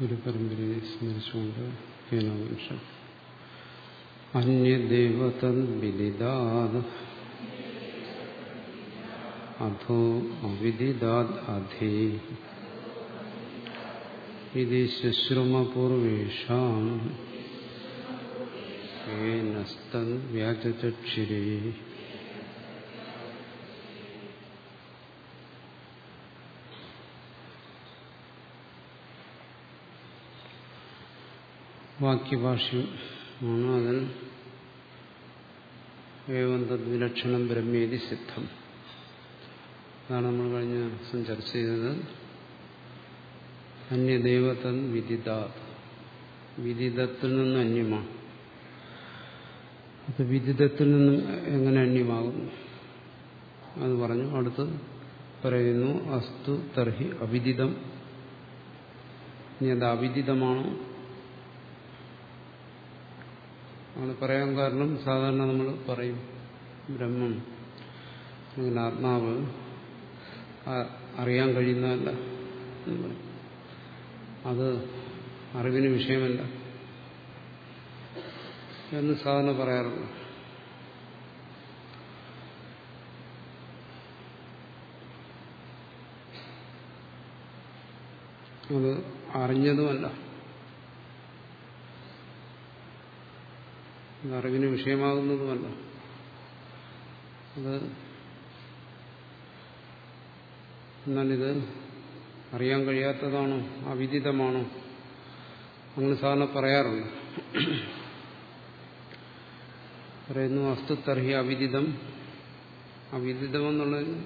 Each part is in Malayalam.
ഗുരുപരമ്പരയെ സ്മരിച്ചുകൊണ്ട് കേനോപനിഷം അന്യദേവതൻ വിദിതാത് അധോ അവിദിതാത് അധേ ഇത് ശുശ്രുമപൂർവേഷാം ഏനസ്തൻ വ്യാജചക്ഷിരേ വാക്യഭാഷ്യം അതൻ ഏവം തദ്വിലക്ഷണം ബ്രഹ്മേതി സിദ്ധം. അതാണ് നമ്മൾ കഴിഞ്ഞ ദിവസം ചർച്ച ചെയ്തത്. അന്യദൈവത്തൻ വിദിത വിദിതത്തിൽ നിന്ന് അന്യമാണ്. അത് വിദിതത്തിൽ നിന്നും എങ്ങനെ അന്യമാകുന്നു അത് പറഞ്ഞു. അടുത്ത് പറയുന്നു അസ്തു തർഹി അവിദിതം. ഇനി അത് അവിദിതമാണോ? ആണ് പറയാൻ കാരണം സാധാരണ നമ്മൾ പറയും ബ്രഹ്മം. അല്ലെങ്കിൽ ആത്മാവ് അറിയാൻ കഴിയുന്നതല്ല അത് അറിവിന് വിഷയമല്ല. എന്ന് സാധാരണ പറയാറുണ്ട് അത് അറിഞ്ഞതുമല്ല. അറിവിന് വിഷയമാകുന്നതുമല്ല. അത് എന്നാലിത് അറിയാൻ കഴിയാത്തതാണോ? അവിദിതമാണോ? അങ്ങനെ സാധാരണ പറയാറുണ്ട് പറയുന്നു വസ്തുത്തർഹി അവിദിതം. അവിദിതം എന്നുള്ളത്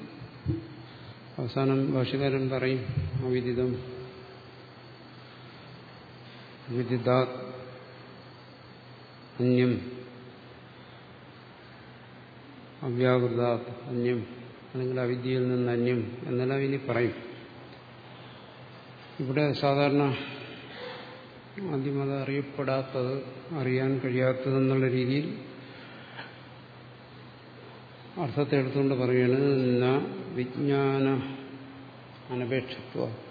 അവസാനം ഭാഷകാരൻ പറയും അവിദിതം. വിദിതാ അന്യം. അവ്യാകൃത അന്യം. അല്ലെങ്കിൽ അവിദ്യയിൽ നിന്ന് അന്യം എന്നെല്ലാം ഇനി പറയും. ഇവിടെ സാധാരണ ആദ്യം അത് അറിയപ്പെടാത്തത് അറിയാൻ കഴിയാത്തതെന്നുള്ള രീതിയിൽ അർത്ഥത്തെ എടുത്തുകൊണ്ട് പറയുകയാണ് വിജ്ഞാന അനപേക്ഷത്വ.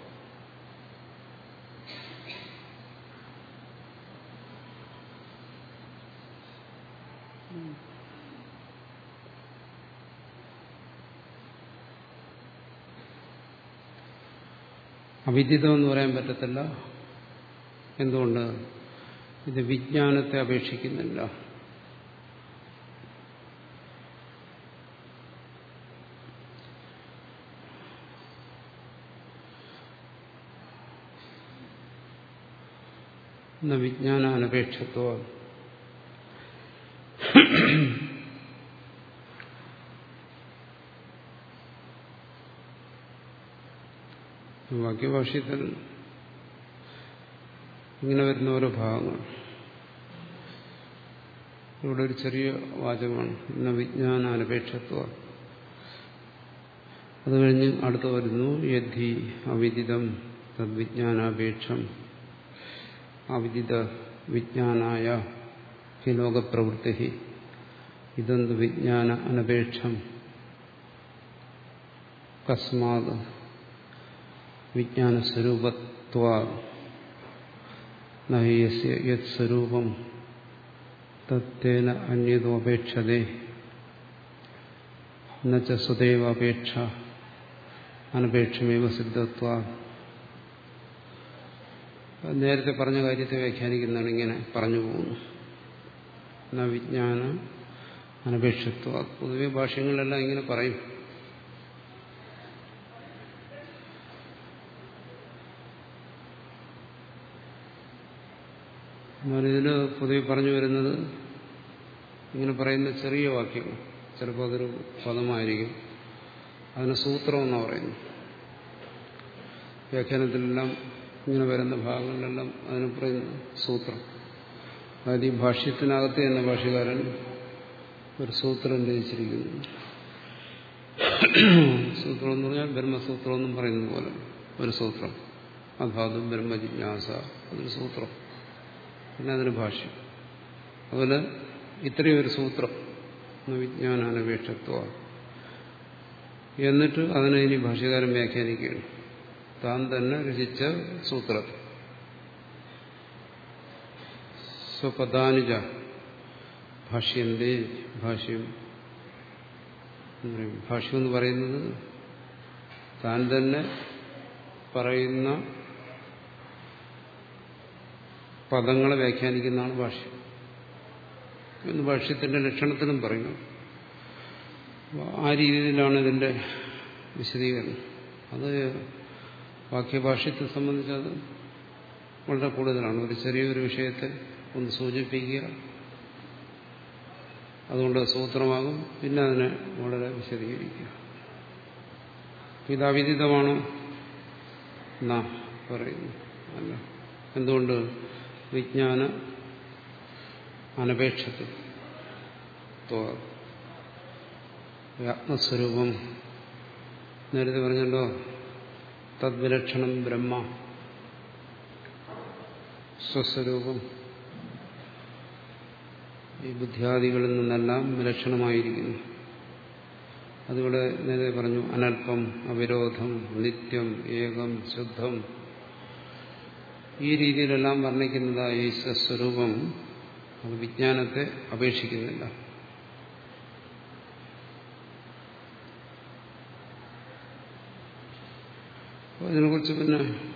അവിദിതം എന്ന് പറയാൻ പറ്റത്തില്ല. എന്തുകൊണ്ട്? ഇത് വിജ്ഞാനത്തെ അപേക്ഷിക്കുന്നില്ല. വിജ്ഞാന അനപേക്ഷത്വ വാക്യഭാഷ്യത്തിൽ ഇങ്ങനെ വരുന്ന ഓരോ ഭാഗങ്ങൾ. ഇവിടെ ഒരു ചെറിയ വാചകമാണ്. ഇന്ന വിജ്ഞാന അനപേക്ഷത്വ അത് കഴിഞ്ഞ് അടുത്ത് വരുന്നു യദ്ധി അവിദിതം തദ്വിജ്ഞാനാപേക്ഷം. അവിദിത വിജ്ഞാനായ ഹിലോകപ്രവൃത്തി ഇതെന്ത് വിജ്ഞാന അനപേക്ഷം. കസ്മാത് വിജ്ഞാനസ്വരൂപത്വ യത് സ്വരൂപം തത്തേന അന്യതോപേക്ഷതേ. എന്നുവെച്ച സ്വദേവ അപേക്ഷ അനപേക്ഷമേവ സിദ്ധത്വ. നേരത്തെ പറഞ്ഞ കാര്യത്തെ വ്യാഖ്യാനിക്കുന്നതാണ് ഇങ്ങനെ പറഞ്ഞു പോകുന്നു. ന വിജ്ഞാന അനപേക്ഷത്വ. പൊതുവെ ഭാഷ്യങ്ങളിലെല്ലാം ഇങ്ങനെ പറയും. ഇതിൽ പൊതുവെ പറഞ്ഞു വരുന്നത് ഇങ്ങനെ പറയുന്ന ചെറിയ വാക്യങ്ങൾ. ചിലപ്പോൾ അതൊരു പദമായിരിക്കും. അതിന് സൂത്രം എന്ന് പറയുന്നു വ്യാഖ്യാനത്തിലെല്ലാം ഇങ്ങനെ വരുന്ന ഭാഗങ്ങളിലെല്ലാം അതിന് പറയുന്ന സൂത്രം. അതായത് ഈ ഭാഷ്യത്തിനകത്ത് തന്നെ ഭാഷകാരൻ ഒരു സൂത്രം രചിച്ചിരിക്കുന്നു. സൂത്രം എന്ന് പറഞ്ഞാൽ ബ്രഹ്മസൂത്രം എന്നും പറയുന്നത് പോലെ ഒരു സൂത്രം. അഭാതം ബ്രഹ്മജിജ്ഞാസ അതൊരു സൂത്രം. പിന്നെ അതിന് ഭാഷ്യം. അതുപോലെ ഇത്രയും ഒരു സൂത്രം വിജ്ഞാനാനപേക്ഷത്വ എന്നിട്ട് അതിനെ ഇനി ഭാഷ്യകാരൻ വ്യാഖ്യാനിക്കുകയാണ്. താൻ തന്നെ രചിച്ച സൂത്ര. സ്വപദാനുജ ഭാഷ്യന്റെ ഭാഷ്യം ഭാഷ്യം എന്ന് പറയുന്നത് താൻ തന്നെ പറയുന്ന പദങ്ങളെ വ്യാഖ്യാനിക്കുന്നതാണ് ഭാഷ്യം. എന്ന് ഭാഷ്യത്തിന്റെ ലക്ഷണത്തിനും പറയുന്നു. ആ രീതിയിലാണ് ഇതിന്റെ വിശദീകരണം. അത് വാക്യഭാഷ്യത്തെ സംബന്ധിച്ച് അത് വളരെ കൂടുതലാണ്. ഒരു ചെറിയൊരു വിഷയത്തെ ഒന്ന് സൂചിപ്പിക്കുക അതുകൊണ്ട് സൂത്രമാകും പിന്നെ അതിനെ വളരെ വിശദീകരിക്കുക. ഇത് അവിദിതമാണോ എന്നാ പറയുന്നു. അല്ല. എന്തുകൊണ്ട് വിജ്ഞാന അനപേക്ഷത്വം ആത്മസ്വരൂപം നേരത്തെ പറഞ്ഞല്ലോ തദ്വിലക്ഷണം ബ്രഹ്മ സ്വസ്വരൂപം. ഈ ബുദ്ധിയാദികളിൽ നിന്നെല്ലാം വിലക്ഷണമായിരിക്കുന്നു. അതുകൂടെ നേരത്തെ പറഞ്ഞു അനൽപ്പം അവിരോധം നിത്യം ഏകം ശുദ്ധം ഈ രീതിയിലെല്ലാം വർണിക്കുന്നതായ ഈ സ്വസ്വരൂപം അത് വിജ്ഞാനത്തെ അപേക്ഷിക്കുന്നില്ല. ഇതിനെക്കുറിച്ച് പിന്നെ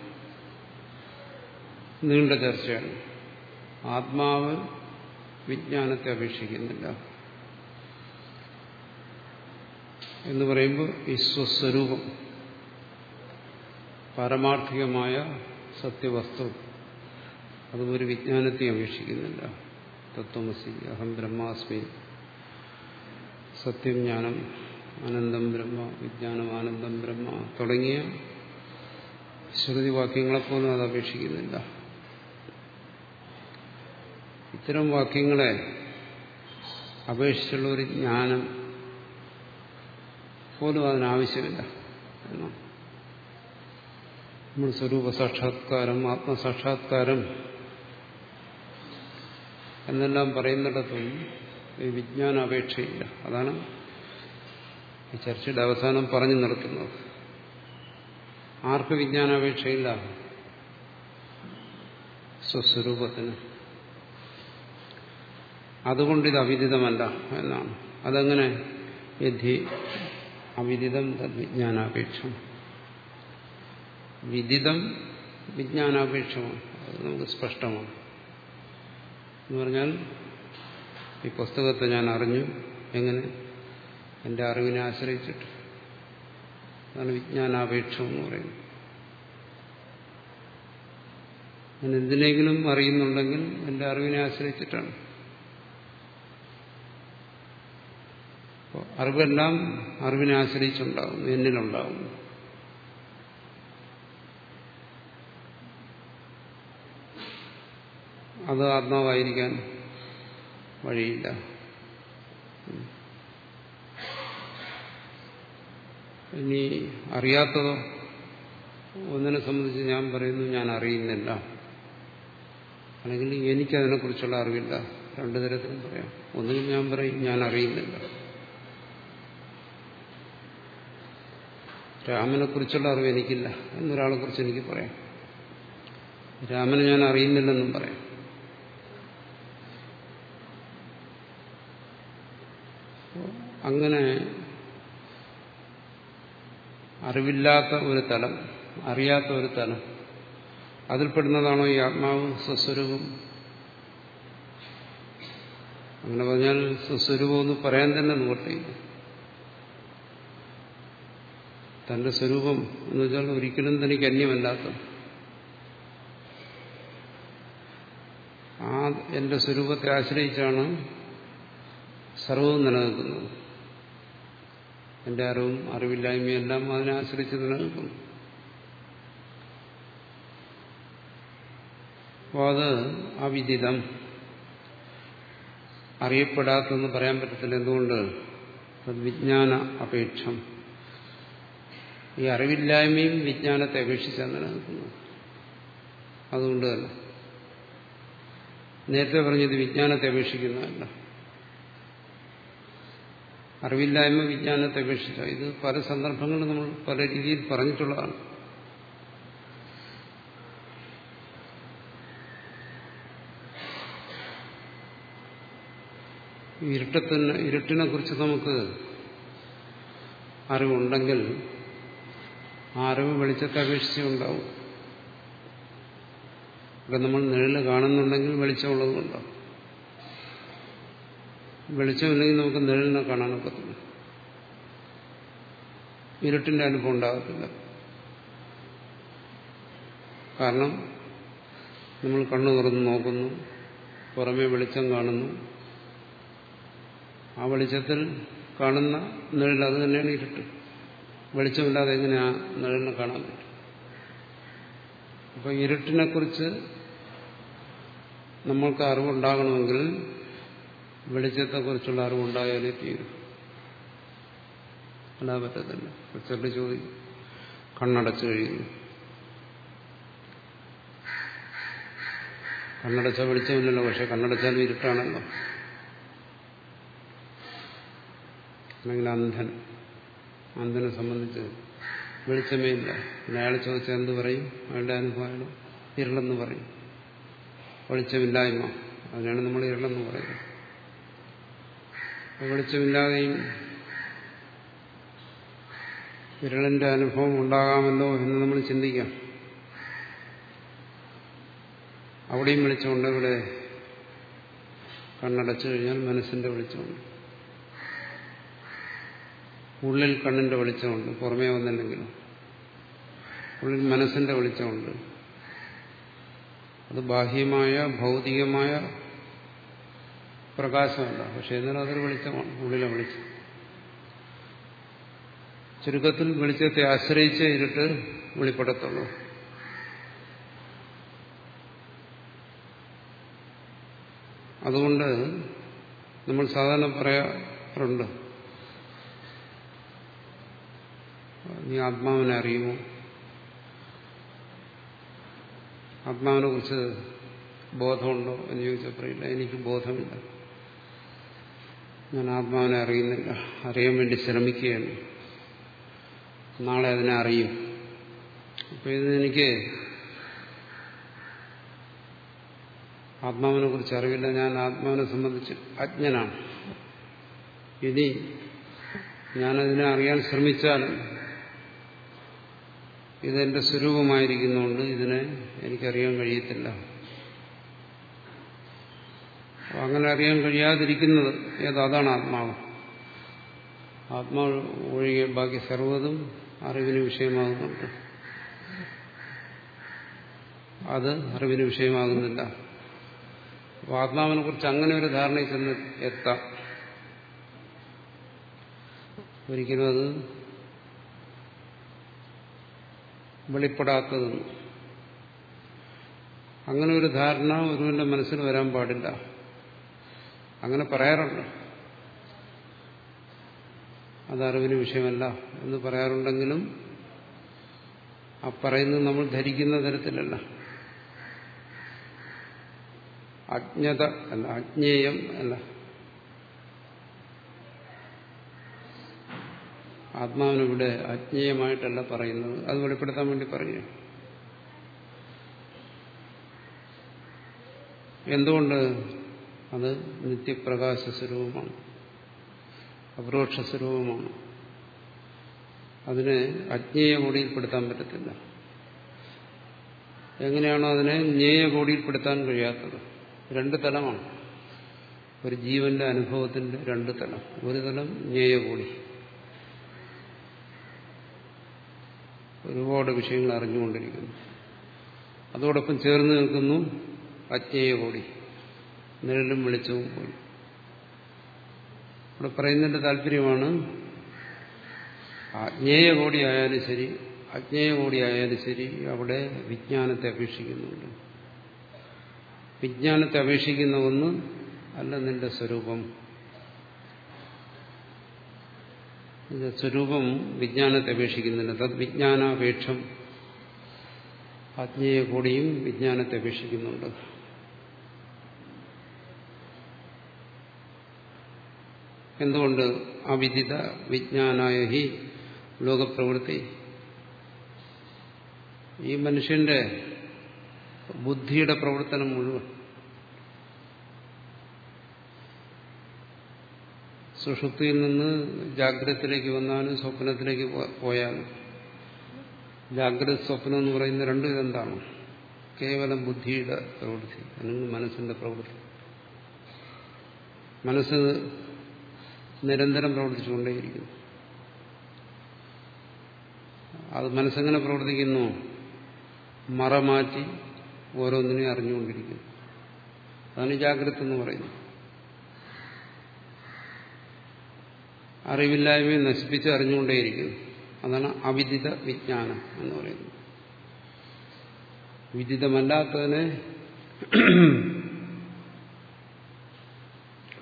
നീണ്ട ചർച്ചയാണ്. ആത്മാവ് വിജ്ഞാനത്തെ അപേക്ഷിക്കുന്നില്ല. എന്ന് പറയുമ്പോൾ ഈ സ്വസ്വരൂപം പാരമാർത്ഥികമായ സത്യവസ്തു. അത് ഒരു വിജ്ഞാനത്തെ അപേക്ഷിക്കുന്നില്ല. തത്വമസി അഹം ബ്രഹ്മാസ്മി. സത്യം ജ്ഞാനം ആനന്ദം ബ്രഹ്മ വിജ്ഞാനം ആനന്ദം ബ്രഹ്മ തുടങ്ങിയ ശ്രുതിവാക്യങ്ങളെപ്പോലും അത് അപേക്ഷിക്കുന്നില്ല. ഇത്തരം വാക്യങ്ങളെ അപേക്ഷിച്ചുള്ള ഒരു ജ്ഞാനം പോലും അതിനാവശ്യമില്ല. എന്നാണ് നമ്മൾ സ്വരൂപ സാക്ഷാത്കാരം ആത്മസാക്ഷാത്കാരം എന്നെല്ലാം പറയുന്നിടത്തും ഈ വിജ്ഞാന അപേക്ഷയില്ല അതാണ് ഈ ചർച്ചയുടെ അവസാനം പറഞ്ഞു നിർത്തുന്നത് ആർക്ക് വിജ്ഞാനാപേക്ഷയില്ല? സ്വസ്വരൂപത്തിന്. അതുകൊണ്ട് ഇത് അവിദിതമല്ല എന്നാണ്. അതെങ്ങനെ? യഥി അവിദിതം തദ്വിജ്ഞാനാപേക്ഷം. വിദിതം വിജ്ഞാനാപേക്ഷമാണ്. അത് നമുക്ക് സ്പഷ്ടമാണ്. എന്ന് പറഞ്ഞാൽ ഈ പുസ്തകത്തെ ഞാൻ അറിഞ്ഞു. എങ്ങനെ? എന്റെ അറിവിനെ ആശ്രയിച്ചിട്ട്. അതാണ് വിജ്ഞാനാപേക്ഷം എന്ന് പറയുന്നത്. ഞാൻ എന്തിനെങ്കിലും അറിയുന്നുണ്ടെങ്കിൽ എന്റെ അറിവിനെ ആശ്രയിച്ചിട്ടാണ്. അറിവെല്ലാം അറിവിനെ ആശ്രയിച്ചുണ്ടാകുന്നു എന്നിലുണ്ടാകുന്നു. അത് ആത്മാവായിരിക്കാൻ വഴിയില്ല. ഇനി അറിയാത്തതോ ഒന്നിനെ സംബന്ധിച്ച് ഞാൻ പറയുന്നു ഞാൻ അറിയുന്നില്ല. അല്ലെങ്കിൽ എനിക്കതിനെക്കുറിച്ചുള്ള അറിവില്ല. രണ്ടു തരത്തിലും പറയാം. ഒന്നുകിൽ ഞാൻ പറയും ഞാൻ അറിയുന്നില്ല. രാമനെ കുറിച്ചുള്ള അറിവ് എനിക്കില്ല എന്നൊരാളെ കുറിച്ച് എനിക്ക് പറയാം. രാമനെ ഞാൻ അറിയുന്നില്ലെന്നും പറയാം. അങ്ങനെ അറിവില്ലാത്ത ഒരു തലം അറിയാത്ത ഒരു തലം. അതിൽപ്പെടുന്നതാണോ ഈ ആത്മാവ്? സ്വസ്വരൂപം. അങ്ങനെ പറഞ്ഞാൽ സ്വസ്വരൂപം എന്ന് പറയാൻ തന്നെ നിവർത്തിയില്ല തന്റെ സ്വരൂപം എന്ന് വെച്ചാൽ ഒരിക്കലും തനിക്ക് അന്യമല്ലാത്ത ആ എന്റെ സ്വരൂപത്തെ ആശ്രയിച്ചാണ് സർവവും നിലനിൽക്കുന്നത് എന്റെ അറിവും അറിവില്ലായ്മയും എല്ലാം അതിനെ ആശ്രയിച്ച് നിലനിൽക്കുന്നു. അപ്പോൾ അത് അവിദിതം. അറിയപ്പെടാത്തെന്ന് പറയാൻ പറ്റത്തില്ല. എന്തുകൊണ്ട്? വിജ്ഞാന അപേക്ഷം. ഈ അറിവില്ലായ്മയും വിജ്ഞാനത്തെ അപേക്ഷിച്ചാണ് നിലനിൽക്കുന്നത് അതുകൊണ്ട് തന്നെ. നേരത്തെ പറഞ്ഞത് വിജ്ഞാനത്തെ അപേക്ഷിക്കുന്നതല്ല. അറിവില്ലായ്മ വിജ്ഞാനത്തെ അപേക്ഷിച്ച ഇത് പല സന്ദർഭങ്ങളും നമ്മൾ പല രീതിയിൽ പറഞ്ഞിട്ടുള്ളതാണ്. ഇരുട്ടത്തിന് ഇരുട്ടിനെ കുറിച്ച് നമുക്ക് അറിവുണ്ടെങ്കിൽ ആ അറിവ് വെളിച്ചത്തെ അപേക്ഷിച്ചുണ്ടാവും ഇവിടെ നമ്മൾ നിഴൽ കാണുന്നുണ്ടെങ്കിൽ വെളിച്ചമുള്ളതുകൊണ്ടാവും വെളിച്ചമില്ലെങ്കിൽ നമുക്ക് നിഴലിനെ കാണാനൊക്കത്തില്ല ഇരുട്ടിന്റെ അനുഭവം ഉണ്ടാകത്തില്ല. കാരണം നമ്മൾ കണ്ണു തുറന്ന് നോക്കുന്നു പുറമെ വെളിച്ചം കാണുന്നു. ആ വെളിച്ചത്തിൽ കാണുന്ന നിഴൽ അത് തന്നെയാണ് ഇരുട്ട്. വെളിച്ചമില്ലാതെ എങ്ങനെ ആ നിഴലിനെ കാണാൻ പറ്റും? അപ്പൊ ഇരുട്ടിനെ കുറിച്ച് നമ്മൾക്ക് അറിവുണ്ടാകണമെങ്കിൽ വെളിച്ചത്തെക്കുറിച്ചുള്ള അറിവുണ്ടായാലേ തീരും. അല്ലാ പറ്റത്തില്ല. ചിലർ ചോദിക്കും. കണ്ണടച്ചു കഴിയുന്നു കണ്ണടച്ച വെളിച്ചമില്ലല്ലോ പക്ഷെ കണ്ണടച്ചാലും ഇരുട്ടാണല്ലോ. അല്ലെങ്കിൽ അന്ധൻ. അന്ധനെ സംബന്ധിച്ച് വെളിച്ചമേ ഇല്ല. പിന്നെ അയാൾ ചോദിച്ചാൽ എന്ത് പറയും? അയാളുടെ അനുഭവം ഇരുളെന്ന് പറയും. വെളിച്ചമില്ലായ്മ. അതിനാണ് നമ്മൾ ഇരുളെന്ന് പറയുന്നത്. വെളിച്ചമില്ലാതെയും വിരളിന്റെ അനുഭവം ഉണ്ടാകാമല്ലോ എന്ന് നമ്മൾ ചിന്തിക്കാം. അവിടെയും വെളിച്ചമുണ്ട് ഇവിടെ കണ്ണടച്ചു കഴിഞ്ഞാൽ മനസ്സിന്റെ വെളിച്ചമുണ്ട്. ഉള്ളിൽ കണ്ണിന്റെ വെളിച്ചമുണ്ട് പുറമേ വന്നില്ലെങ്കിലും. ഉള്ളിൽ മനസ്സിന്റെ വെളിച്ചമുണ്ട്. അത് ബാഹ്യമായ ഭൗതികമായ പ്രകാശമല്ല പക്ഷെ എന്നാലും അതൊരു വെളിച്ചമാണ്. ഉള്ളിലെ വെളിച്ചം. ചുരുക്കത്തിൽ വെളിച്ചത്തെ ആശ്രയിച്ച് ഇരുട്ട് വെളിപ്പെടത്തുള്ളൂ. അതുകൊണ്ട് നമ്മൾ സാധാരണ പറയാറുണ്ട് നീ ആത്മാവിനെ അറിയുമോ? ആത്മാവിനെ കുറിച്ച് ബോധമുണ്ടോ എന്ന് ചോദിച്ചാൽ പറയില്ല. എനിക്ക് ബോധമില്ല. ഞാൻ ആത്മാവിനെ അറിയുന്നില്ല അറിയാൻ വേണ്ടി ശ്രമിക്കുകയാണ്. നാളെ അതിനെ അറിയും. അപ്പോൾ ഇത് എനിക്ക് ആത്മാവിനെ കുറിച്ച് അറിവില്ല. ഞാൻ ആത്മാവിനെ സംബന്ധിച്ച് അജ്ഞനാണ്. ഇനി ഞാനതിനെ അറിയാൻ ശ്രമിച്ചാൽ ഇതെന്റെ സ്വരൂപമായിരിക്കുന്നതുകൊണ്ട് ഇതിനെ എനിക്കറിയാൻ കഴിയത്തില്ല. അങ്ങനെ അറിയാൻ കഴിയാതിരിക്കുന്നത് ഏത് അതാണ് ആത്മാവ്. ആത്മാവ് ഒഴികെ ബാക്കി സർവതും അറിവിന് വിഷയമാകുന്നുണ്ട്. അത് അറിവിന് വിഷയമാകുന്നില്ല. ആത്മാവിനെ കുറിച്ച് അങ്ങനെ ഒരു ധാരണയിൽ ചെന്ന് എത്താം. ഒരിക്കലും അത് വെളിപ്പെടാത്തതെന്ന് അങ്ങനെ ഒരു ധാരണ ഒരുവന്റെ മനസ്സിൽ വരാൻ പാടില്ല. അങ്ങനെ പറയാറുണ്ട്. അത് അറിവിന് വിഷയമല്ല എന്ന് പറയാറുണ്ടെങ്കിലും ആ പറയുന്നത് നമ്മൾ ധരിക്കുന്ന തരത്തിലല്ല. അജ്ഞത അല്ല അജ്ഞേയം അല്ല. ആത്മാവിനിവിടെ അജ്ഞേയമായിട്ടല്ല പറയുന്നത്. അത് വെളിപ്പെടുത്താൻ വേണ്ടി പറയുക എന്തുകൊണ്ട് അത് നിത്യപ്രകാശ സ്വരൂപമാണ് അപരോക്ഷ സ്വരൂപമാണ് അതിനെ അജ്ഞേയ കോടിയിൽപ്പെടുത്താൻ പറ്റത്തില്ല. എങ്ങനെയാണോ അതിനെ ജ്ഞേയ കോടിയിൽപ്പെടുത്താൻ കഴിയാത്തത്? രണ്ട് തലമാണ്. ഒരു ജീവന്റെ അനുഭവത്തിന്റെ രണ്ട് തലം. ഒരു തലം ജ്ഞേയ കോടി ഒരുപാട് വിഷയങ്ങൾ അറിഞ്ഞുകൊണ്ടിരിക്കുന്നു. അതോടൊപ്പം ചേർന്ന് നിൽക്കുന്നു അജ്ഞേയ കോടി നിഴലും വെളിച്ചവും പോയി. ഇവിടെ പറയുന്നതിന്റെ താല്പര്യമാണ് അജ്ഞേയ കോടിയായാലും ശരി അജ്ഞേയ കോടിയായാലും ശരി അവിടെ വിജ്ഞാനത്തെ അപേക്ഷിക്കുന്നുണ്ട്. വിജ്ഞാനത്തെ അപേക്ഷിക്കുന്ന ഒന്ന് അല്ല നിന്റെ സ്വരൂപം. സ്വരൂപം വിജ്ഞാനത്തെ അപേക്ഷിക്കുന്നില്ല. തത് വിജ്ഞാനാപേക്ഷം ആജ്ഞേയ കോടിയും വിജ്ഞാനത്തെ അപേക്ഷിക്കുന്നുണ്ട്. എന്തുകൊണ്ട് അവിദിത വിജ്ഞാനായ ഹി ലോകപ്രവൃത്തി? ഈ മനുഷ്യന്റെ ബുദ്ധിയുടെ പ്രവർത്തനം മുഴുവൻ. സുഷുപ്തിയിൽ നിന്ന് ജാഗ്രതത്തിലേക്ക് വന്നാലും സ്വപ്നത്തിലേക്ക് പോയാലും ജാഗ്രത സ്വപ്നം എന്ന് പറയുന്ന രണ്ട് ഇതെന്താണ്? കേവലം ബുദ്ധിയുടെ പ്രവൃത്തി അല്ലെങ്കിൽ മനസ്സിന്റെ പ്രവൃത്തി. മനസ്സ് നിരന്തരം പ്രവർത്തിച്ചുകൊണ്ടേയിരിക്കുന്നു. അത് മനസ്സെങ്ങനെ പ്രവർത്തിക്കുന്നു? മറ മാറ്റി ഓരോന്നിനെയും അറിഞ്ഞുകൊണ്ടിരിക്കുന്നു. അതാണ് ജാഗ്രത എന്ന് പറയുന്നത്. അറിവില്ലായ്മയെ നശിപ്പിച്ച് അറിഞ്ഞുകൊണ്ടേയിരിക്കുന്നു. അതാണ് അവിദിത വിജ്ഞാനം എന്ന് പറയുന്നത്. വിദിതമല്ലാത്തതിനെ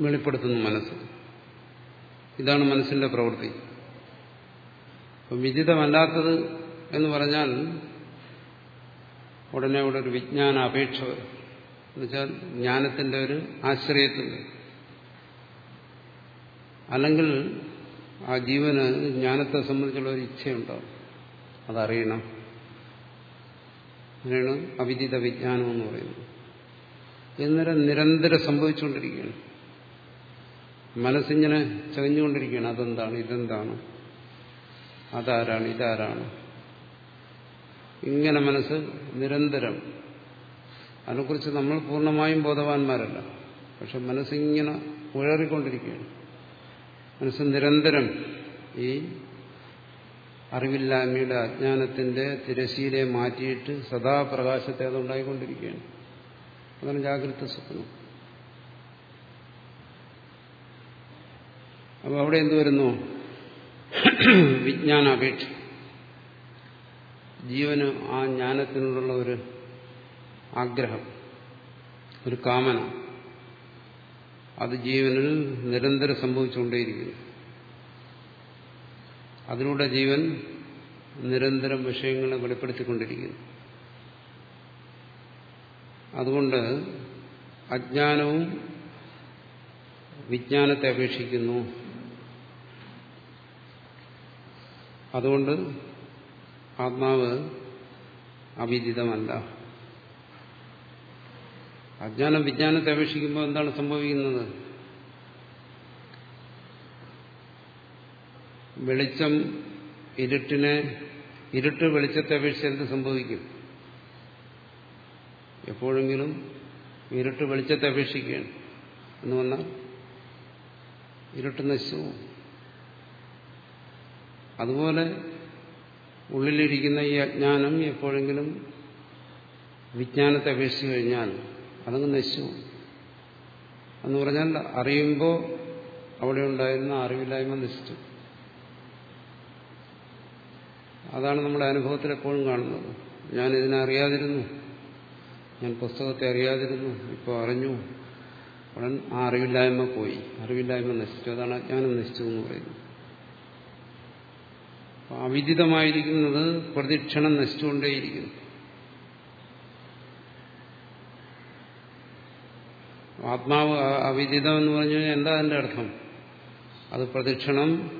വെളിപ്പെടുത്തുന്നു മനസ്സ്. ഇതാണ് മനസ്സിന്റെ പ്രവൃത്തി. അപ്പം വിദിതമല്ലാത്തത് എന്ന് പറഞ്ഞാൽ ഉടനെ അവിടെ ഒരു വിജ്ഞാന അപേക്ഷ എന്നുവെച്ചാൽ ജ്ഞാനത്തിന്റെ ഒരു ആശ്രയത്തിന്റെ അല്ലെങ്കിൽ ആ ജീവന് ജ്ഞാനത്തെ സംബന്ധിച്ചുള്ള ഒരു ഇച്ഛയുണ്ടാവും. അതറിയണം. അങ്ങനെയാണ് അവിദിത വിജ്ഞാനം എന്ന് പറയുന്നത്. എന്നിട്ട് നിരന്തരം സംഭവിച്ചുകൊണ്ടിരിക്കുകയാണ്. മനസ്സിങ്ങനെ ചകഞ്ഞുകൊണ്ടിരിക്കുകയാണ്. അതെന്താണ്? ഇതെന്താണ്? അതാരാണ്? ഇതാരാണ്? ഇങ്ങനെ മനസ്സ് നിരന്തരം. അതിനെക്കുറിച്ച് നമ്മൾ പൂർണമായും ബോധവാന്മാരല്ല. പക്ഷെ മനസ്സിങ്ങനെ ഉഴറിക്കൊണ്ടിരിക്കുകയാണ്. മനസ്സ് നിരന്തരം ഈ അറിവില്ലായ്മയുടെ അജ്ഞാനത്തിന്റെ തിരശീലയെ മാറ്റിയിട്ട് സദാ പ്രകാശത്തെ അതുണ്ടായിക്കൊണ്ടിരിക്കുകയാണ്. അതാണ് ജാഗ്രത സ്വപ്നം. അപ്പോൾ അവിടെ എന്ത് വരുന്നു? വിജ്ഞാനാപേക്ഷ. ജീവന് ആ ജ്ഞാനത്തിനോടുള്ള ഒരു ആഗ്രഹം ഒരു കാമന. അത് ജീവനിൽ നിരന്തരം സംഭവിച്ചുകൊണ്ടേയിരിക്കുന്നു. അതിലൂടെ ജീവൻ നിരന്തരം വിഷയങ്ങളെ വെളിപ്പെടുത്തിക്കൊണ്ടിരിക്കുന്നു. അതുകൊണ്ട് അജ്ഞാനവും വിജ്ഞാനത്തെ അപേക്ഷിക്കുന്നു. അതുകൊണ്ട് ആത്മാവ് അവിദിതമല്ല അജ്ഞാനം വിജ്ഞാനത്തെ അപേക്ഷിക്കുമ്പോൾ എന്താണ് സംഭവിക്കുന്നത്? വെളിച്ചം ഇരുട്ടിനെ ഇരുട്ട് വെളിച്ചത്തെ അപേക്ഷിച്ച് എന്ത് സംഭവിക്കും? എപ്പോഴെങ്കിലും ഇരുട്ട് വെളിച്ചത്തെ അപേക്ഷിക്കുകയാണ്. എന്ന് പറഞ്ഞാൽ ഇരുട്ട് നശിച്ചു അതുപോലെ ഉള്ളിലിരിക്കുന്ന ഈ അജ്ഞാനം എപ്പോഴെങ്കിലും വിജ്ഞാനത്തെ അപേക്ഷിച്ചു കഴിഞ്ഞാൽ അതങ്ങ് നശിച്ചു എന്ന് പറഞ്ഞാൽ അറിയുമ്പോൾ അവിടെ ഉണ്ടായിരുന്ന അറിവില്ലായ്മ നശിച്ചു. അതാണ് നമ്മുടെ അനുഭവത്തിൽ എപ്പോഴും കാണുന്നത്. ഞാൻ ഇതിനെ അറിയാതിരുന്നു. ഞാൻ പുസ്തകത്തെ അറിയാതിരുന്നു. ഇപ്പോൾ അറിഞ്ഞു. ഉടൻ ആ അറിവില്ലായ്മ പോയി. അറിവില്ലായ്മ നശിച്ചു. അതാണ് അജ്ഞാനം നശിച്ചു എന്ന് പറയുന്നത്. അവിദിതമായിരിക്കുന്നത് പ്രതിക്ഷണം നശിച്ചുകൊണ്ടേയിരിക്കുന്നു. ആത്മാവ് അവിദിതം എന്ന് പറഞ്ഞു കഴിഞ്ഞാൽ എന്താ അതിന്റെ അർത്ഥം? അത് പ്രതിക്ഷണം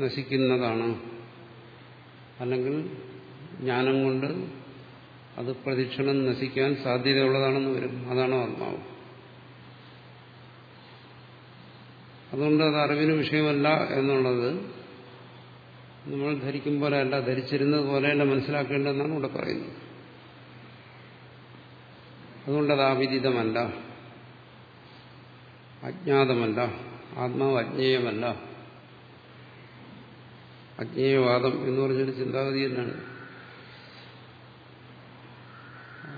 നശിക്കുന്നതാണ്. അല്ലെങ്കിൽ ജ്ഞാനം കൊണ്ട് അത് പ്രതിക്ഷണം നശിക്കാൻ സാധ്യതയുള്ളതാണെന്ന് വരും. അതാണ് ആത്മാവ്. അതുകൊണ്ട് അത് അറിവിന് വിഷയമല്ല എന്നുള്ളത് നമ്മൾ ധരിക്കും പോലെയല്ല ധരിച്ചിരുന്നത് പോലെയല്ല മനസ്സിലാക്കേണ്ടതെന്നാണ് ഇവിടെ പറയുന്നത്. അതുകൊണ്ടത് ആവിദിതമല്ല അജ്ഞാതമല്ല. ആത്മാവ് അജ്ഞേയമല്ല. അജ്ഞേയവാദം എന്ന് പറഞ്ഞൊരു ചിന്താഗതി തന്നെയാണ്.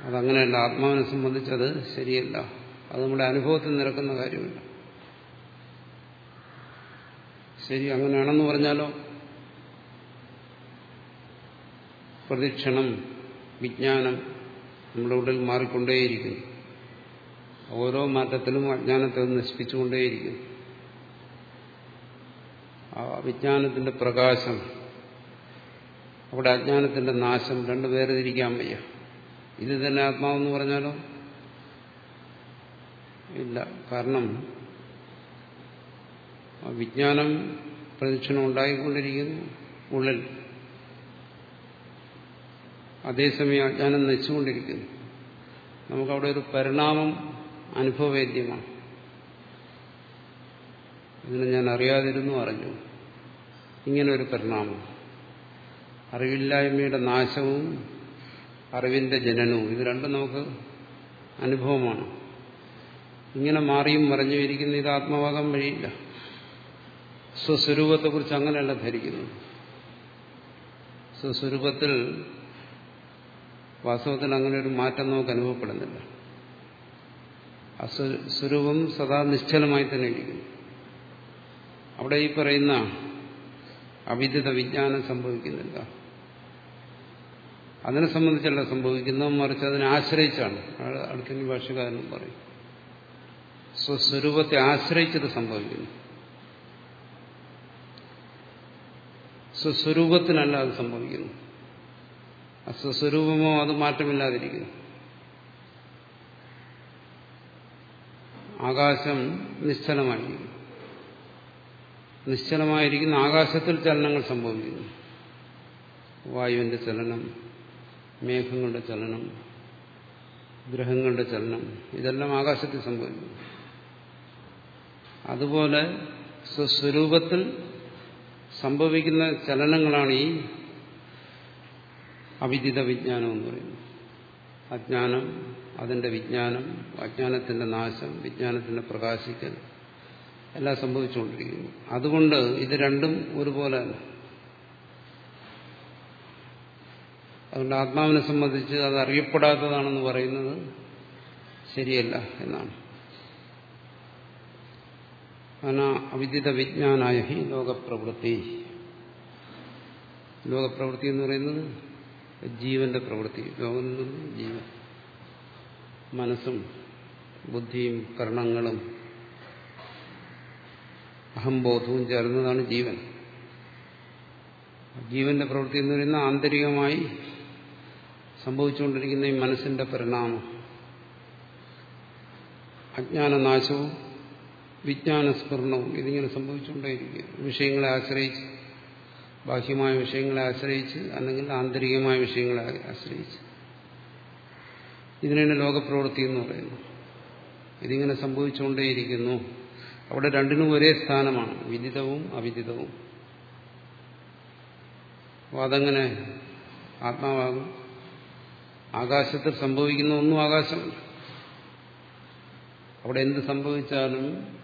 അതങ്ങനെയല്ല. ആത്മാവിനെ സംബന്ധിച്ചത് ശരിയല്ല. അത് നമ്മുടെ അനുഭവത്തിൽ നിരക്കുന്ന കാര്യമല്ല. ശരി അങ്ങനെയാണെന്ന് പറഞ്ഞാലോ? പ്രദക്ഷിണം വിജ്ഞാനം നമ്മുടെ ഉള്ളിൽ മാറിക്കൊണ്ടേയിരിക്കുന്നു. ഓരോ മാറ്റത്തിലും അജ്ഞാനത്തെ നശിപ്പിച്ചുകൊണ്ടേയിരിക്കുന്നു. ആ വിജ്ഞാനത്തിന്റെ പ്രകാശം അവിടെ അജ്ഞാനത്തിന്റെ നാശം രണ്ടു പേരെ തിരിക്കാൻ വയ്യ. ഇത് തന്നെ ആത്മാവെന്ന് പറഞ്ഞാലോ? ഇല്ല. കാരണം വിജ്ഞാനം പ്രദക്ഷിണം ഉണ്ടായിക്കൊണ്ടിരിക്കുന്നു ഉള്ളിൽ. അതേസമയം അജ്ഞാനം നശിച്ചുകൊണ്ടിരിക്കുന്നു നമുക്കവിടെ ഒരു പരിണാമം അനുഭവവേദ്യമാണ് ഇതിനെ ഞാൻ അറിയാതിരുന്നു അറിഞ്ഞു. ഇങ്ങനെ ഒരു പരിണാമം. അറിവില്ലായ്മയുടെ നാശവും അറിവിന്റെ ജനനവും ഇത് രണ്ടും നമുക്ക് അനുഭവമാണ്. ഇങ്ങനെ മാറിയും മറിഞ്ഞു ഇരിക്കുന്ന ഇത് ആത്മവാദം വഴിയില്ല. സ്വസ്വരൂപത്തെക്കുറിച്ച് അങ്ങനെയല്ല ധരിക്കുന്നത്. സ്വസ്വരൂപത്തിൽ വാസ്തവത്തിൽ അങ്ങനെ ഒരു മാറ്റം നമുക്ക് അനുഭവപ്പെടുന്നില്ല. ആ സ്വരൂപം സദാ നിശ്ചലമായി തന്നെ ഇരിക്കുന്നു. അവിടെ ഈ പറയുന്ന അവിദ്യത വിജ്ഞാനം സംഭവിക്കുന്നില്ല. അതിനെ സംബന്ധിച്ചല്ല സംഭവിക്കുന്നത് മറിച്ച് അതിനെ ആശ്രയിച്ചാണ്. അടുത്ത ഭാഷകാരനും പറയും. സ്വസ്വരൂപത്തെ ആശ്രയിച്ചത് സംഭവിക്കുന്നു. സ്വസ്വരൂപത്തിനല്ല അത് സംഭവിക്കുന്നു. അസ്വസ്വരൂപമോ അത് മാറ്റമില്ലാതിരിക്കുന്നു. ആകാശം നിശ്ചലമായിരിക്കുന്നു. നിശ്ചലമായിരിക്കുന്ന ആകാശത്തിൽ ചലനങ്ങൾ സംഭവിക്കുന്നു. വായുവിന്റെ ചലനം മേഘങ്ങളുടെ ചലനം ഗ്രഹങ്ങളുടെ ചലനം ഇതെല്ലാം ആകാശത്തിൽ സംഭവിക്കുന്നു. അതുപോലെ സ്വസ്വരൂപത്തിൽ സംഭവിക്കുന്ന ചലനങ്ങളാണ് ഈ അവിദിത വിജ്ഞാനം എന്ന് പറയുന്നു. അജ്ഞാനം അതിന്റെ വിജ്ഞാനം അജ്ഞാനത്തിന്റെ നാശം വിജ്ഞാനത്തിന്റെ പ്രകാശിക്കൽ എല്ലാം സംഭവിച്ചുകൊണ്ടിരിക്കുന്നു. അതുകൊണ്ട് ഇത് രണ്ടും ഒരുപോലെ അതുകൊണ്ട് ആത്മാവിനെ സംബന്ധിച്ച് അത് അറിയപ്പെടാത്തതാണെന്ന് പറയുന്നത് ശരിയല്ല എന്നാണ്. അന അവിദിത വിജ്ഞാനായ ഹി ലോകപ്രവൃത്തി. ലോകപ്രവൃത്തി എന്ന് പറയുന്നത് ജീവന്റെ പ്രവൃത്തി ലോകം ജീവൻ. മനസ്സും ബുദ്ധിയും കർണങ്ങളും അഹംബോധവും ചേർന്നതാണ് ജീവൻ. ജീവന്റെ പ്രവൃത്തി എന്ന് പറയുന്ന ആന്തരികമായി സംഭവിച്ചുകൊണ്ടിരിക്കുന്ന ഈ മനസ്സിന്റെ പരിണാമം. അജ്ഞാനനാശവും വിജ്ഞാനസ്ഫുരണവും ഇതിങ്ങനെ സംഭവിച്ചുകൊണ്ടേയിരിക്കുക വിഷയങ്ങളെ ആശ്രയിച്ച് ബാഹ്യമായ വിഷയങ്ങളെ ആശ്രയിച്ച് അല്ലെങ്കിൽ ആന്തരികമായ വിഷയങ്ങളെ ആശ്രയിച്ച്. ഇതിനാണ് ലോകപ്രവൃത്തി എന്ന് പറയുന്നത്. ഇതിങ്ങനെ സംഭവിച്ചുകൊണ്ടേയിരിക്കുന്നു. അവിടെ രണ്ടിനും ഒരേ സ്ഥാനമാണ്. വിദിതവും അവിദിതവും. അപ്പോൾ അതങ്ങനെ ആത്മാവാകും. ആകാശത്തിൽ സംഭവിക്കുന്ന ഒന്നും ആകാശമല്ല. അവിടെ എന്ത് സംഭവിച്ചാലും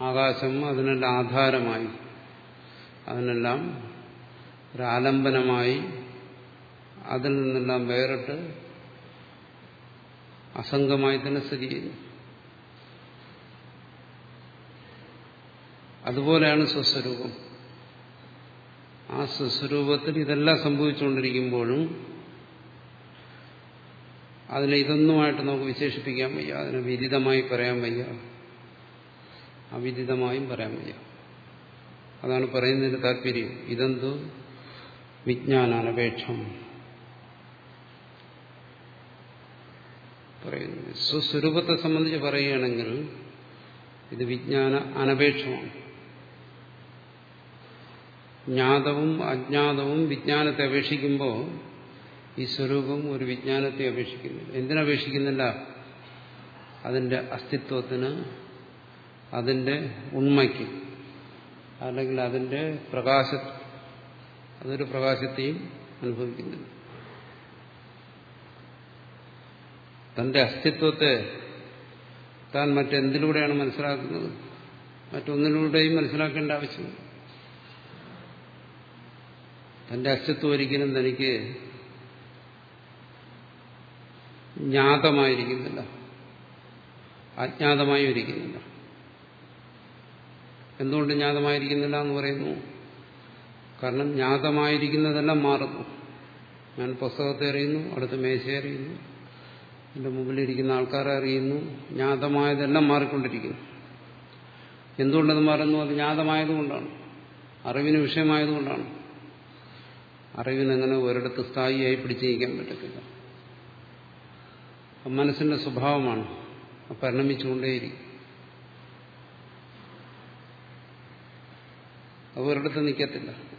ആകാശം അതിനെല്ലാം ആധാരമായി. അതിനെല്ലാം ഒരാലംബനമായി അതിൽ നിന്നെല്ലാം വേറിട്ട് അസംഗമായി തന്നെ സ്ഥിതി ചെയ്യുന്നു. അതുപോലെയാണ് സ്വസ്വരൂപം. ആ സ്വസ്വരൂപത്തിൽ ഇതെല്ലാം സംഭവിച്ചുകൊണ്ടിരിക്കുമ്പോഴും അതിനെ ഇതൊന്നുമായിട്ട് നമുക്ക് വിശേഷിപ്പിക്കാൻ വയ്യ. അതിനെ വിദിതമായി പറയാൻ വയ്യ. അവിദിതമായും പറയാൻ വയ്യ. അതാണ് പറയുന്നതിന്റെ താല്പര്യം ഇതെന്തോ? വിജ്ഞാനാനപേക്ഷം. പറയുന്നു സുസ്വരൂപത്തെ സംബന്ധിച്ച് പറയുകയാണെങ്കിൽ ഇത് വിജ്ഞാന അനപേക്ഷമാണ്. ജ്ഞാതവും അജ്ഞാതവും വിജ്ഞാനത്തെ അപേക്ഷിക്കുമ്പോൾ ഈ സ്വരൂപം ഒരു വിജ്ഞാനത്തെ അപേക്ഷിക്കുന്നു. എന്തിനപേക്ഷിക്കുന്നില്ല അതിന്റെ അസ്തിത്വത്തിന് അതിന്റെ ഉണ്മയ്ക്ക് അല്ലെങ്കിൽ അതിന്റെ പ്രകാശ അതൊരു പ്രകാശത്തെയും അനുഭവിക്കുന്നില്ല. തന്റെ അസ്തിത്വത്തെ താൻ മറ്റെന്തിലൂടെയാണ് മനസ്സിലാക്കുന്നത്? മറ്റൊന്നിലൂടെയും മനസ്സിലാക്കേണ്ട ആവശ്യമില്ല. തന്റെ അസ്തിത്വം ഒരിക്കലും തനിക്ക് ജ്ഞാതമായിരിക്കുന്നില്ല. അജ്ഞാതമായി ഇരിക്കുന്നില്ല എന്തുകൊണ്ട് ജ്ഞാതമായിരിക്കുന്നില്ല എന്ന് പറയുന്നു? കാരണം ജ്ഞാതമായിരിക്കുന്നതെല്ലാം മാറുന്നു. ഞാൻ പുസ്തകത്തെ അറിയുന്നു അടുത്ത മേശയെ അറിയുന്നു എന്റെ മുമ്പിലിരിക്കുന്ന ആൾക്കാരെ അറിയുന്നു ജ്ഞാതമായതെല്ലാം മാറിക്കൊണ്ടിരിക്കുന്നു. എന്തുകൊണ്ടത് മാറുന്നു? അത് ജ്ഞാതമായതുകൊണ്ടാണ്. അറിവിന് വിഷയമായതുകൊണ്ടാണ്. അറിവിനങ്ങനെ ഒരിടത്ത് സ്ഥായിയായി പിടിച്ചിരിക്കാൻ പറ്റത്തില്ല. മനസ്സിന്റെ സ്വഭാവമാണ്. പരിണമിച്ചുകൊണ്ടേയിരിക്കും. അത് ഒരിടത്ത് നിൽക്കത്തില്ല.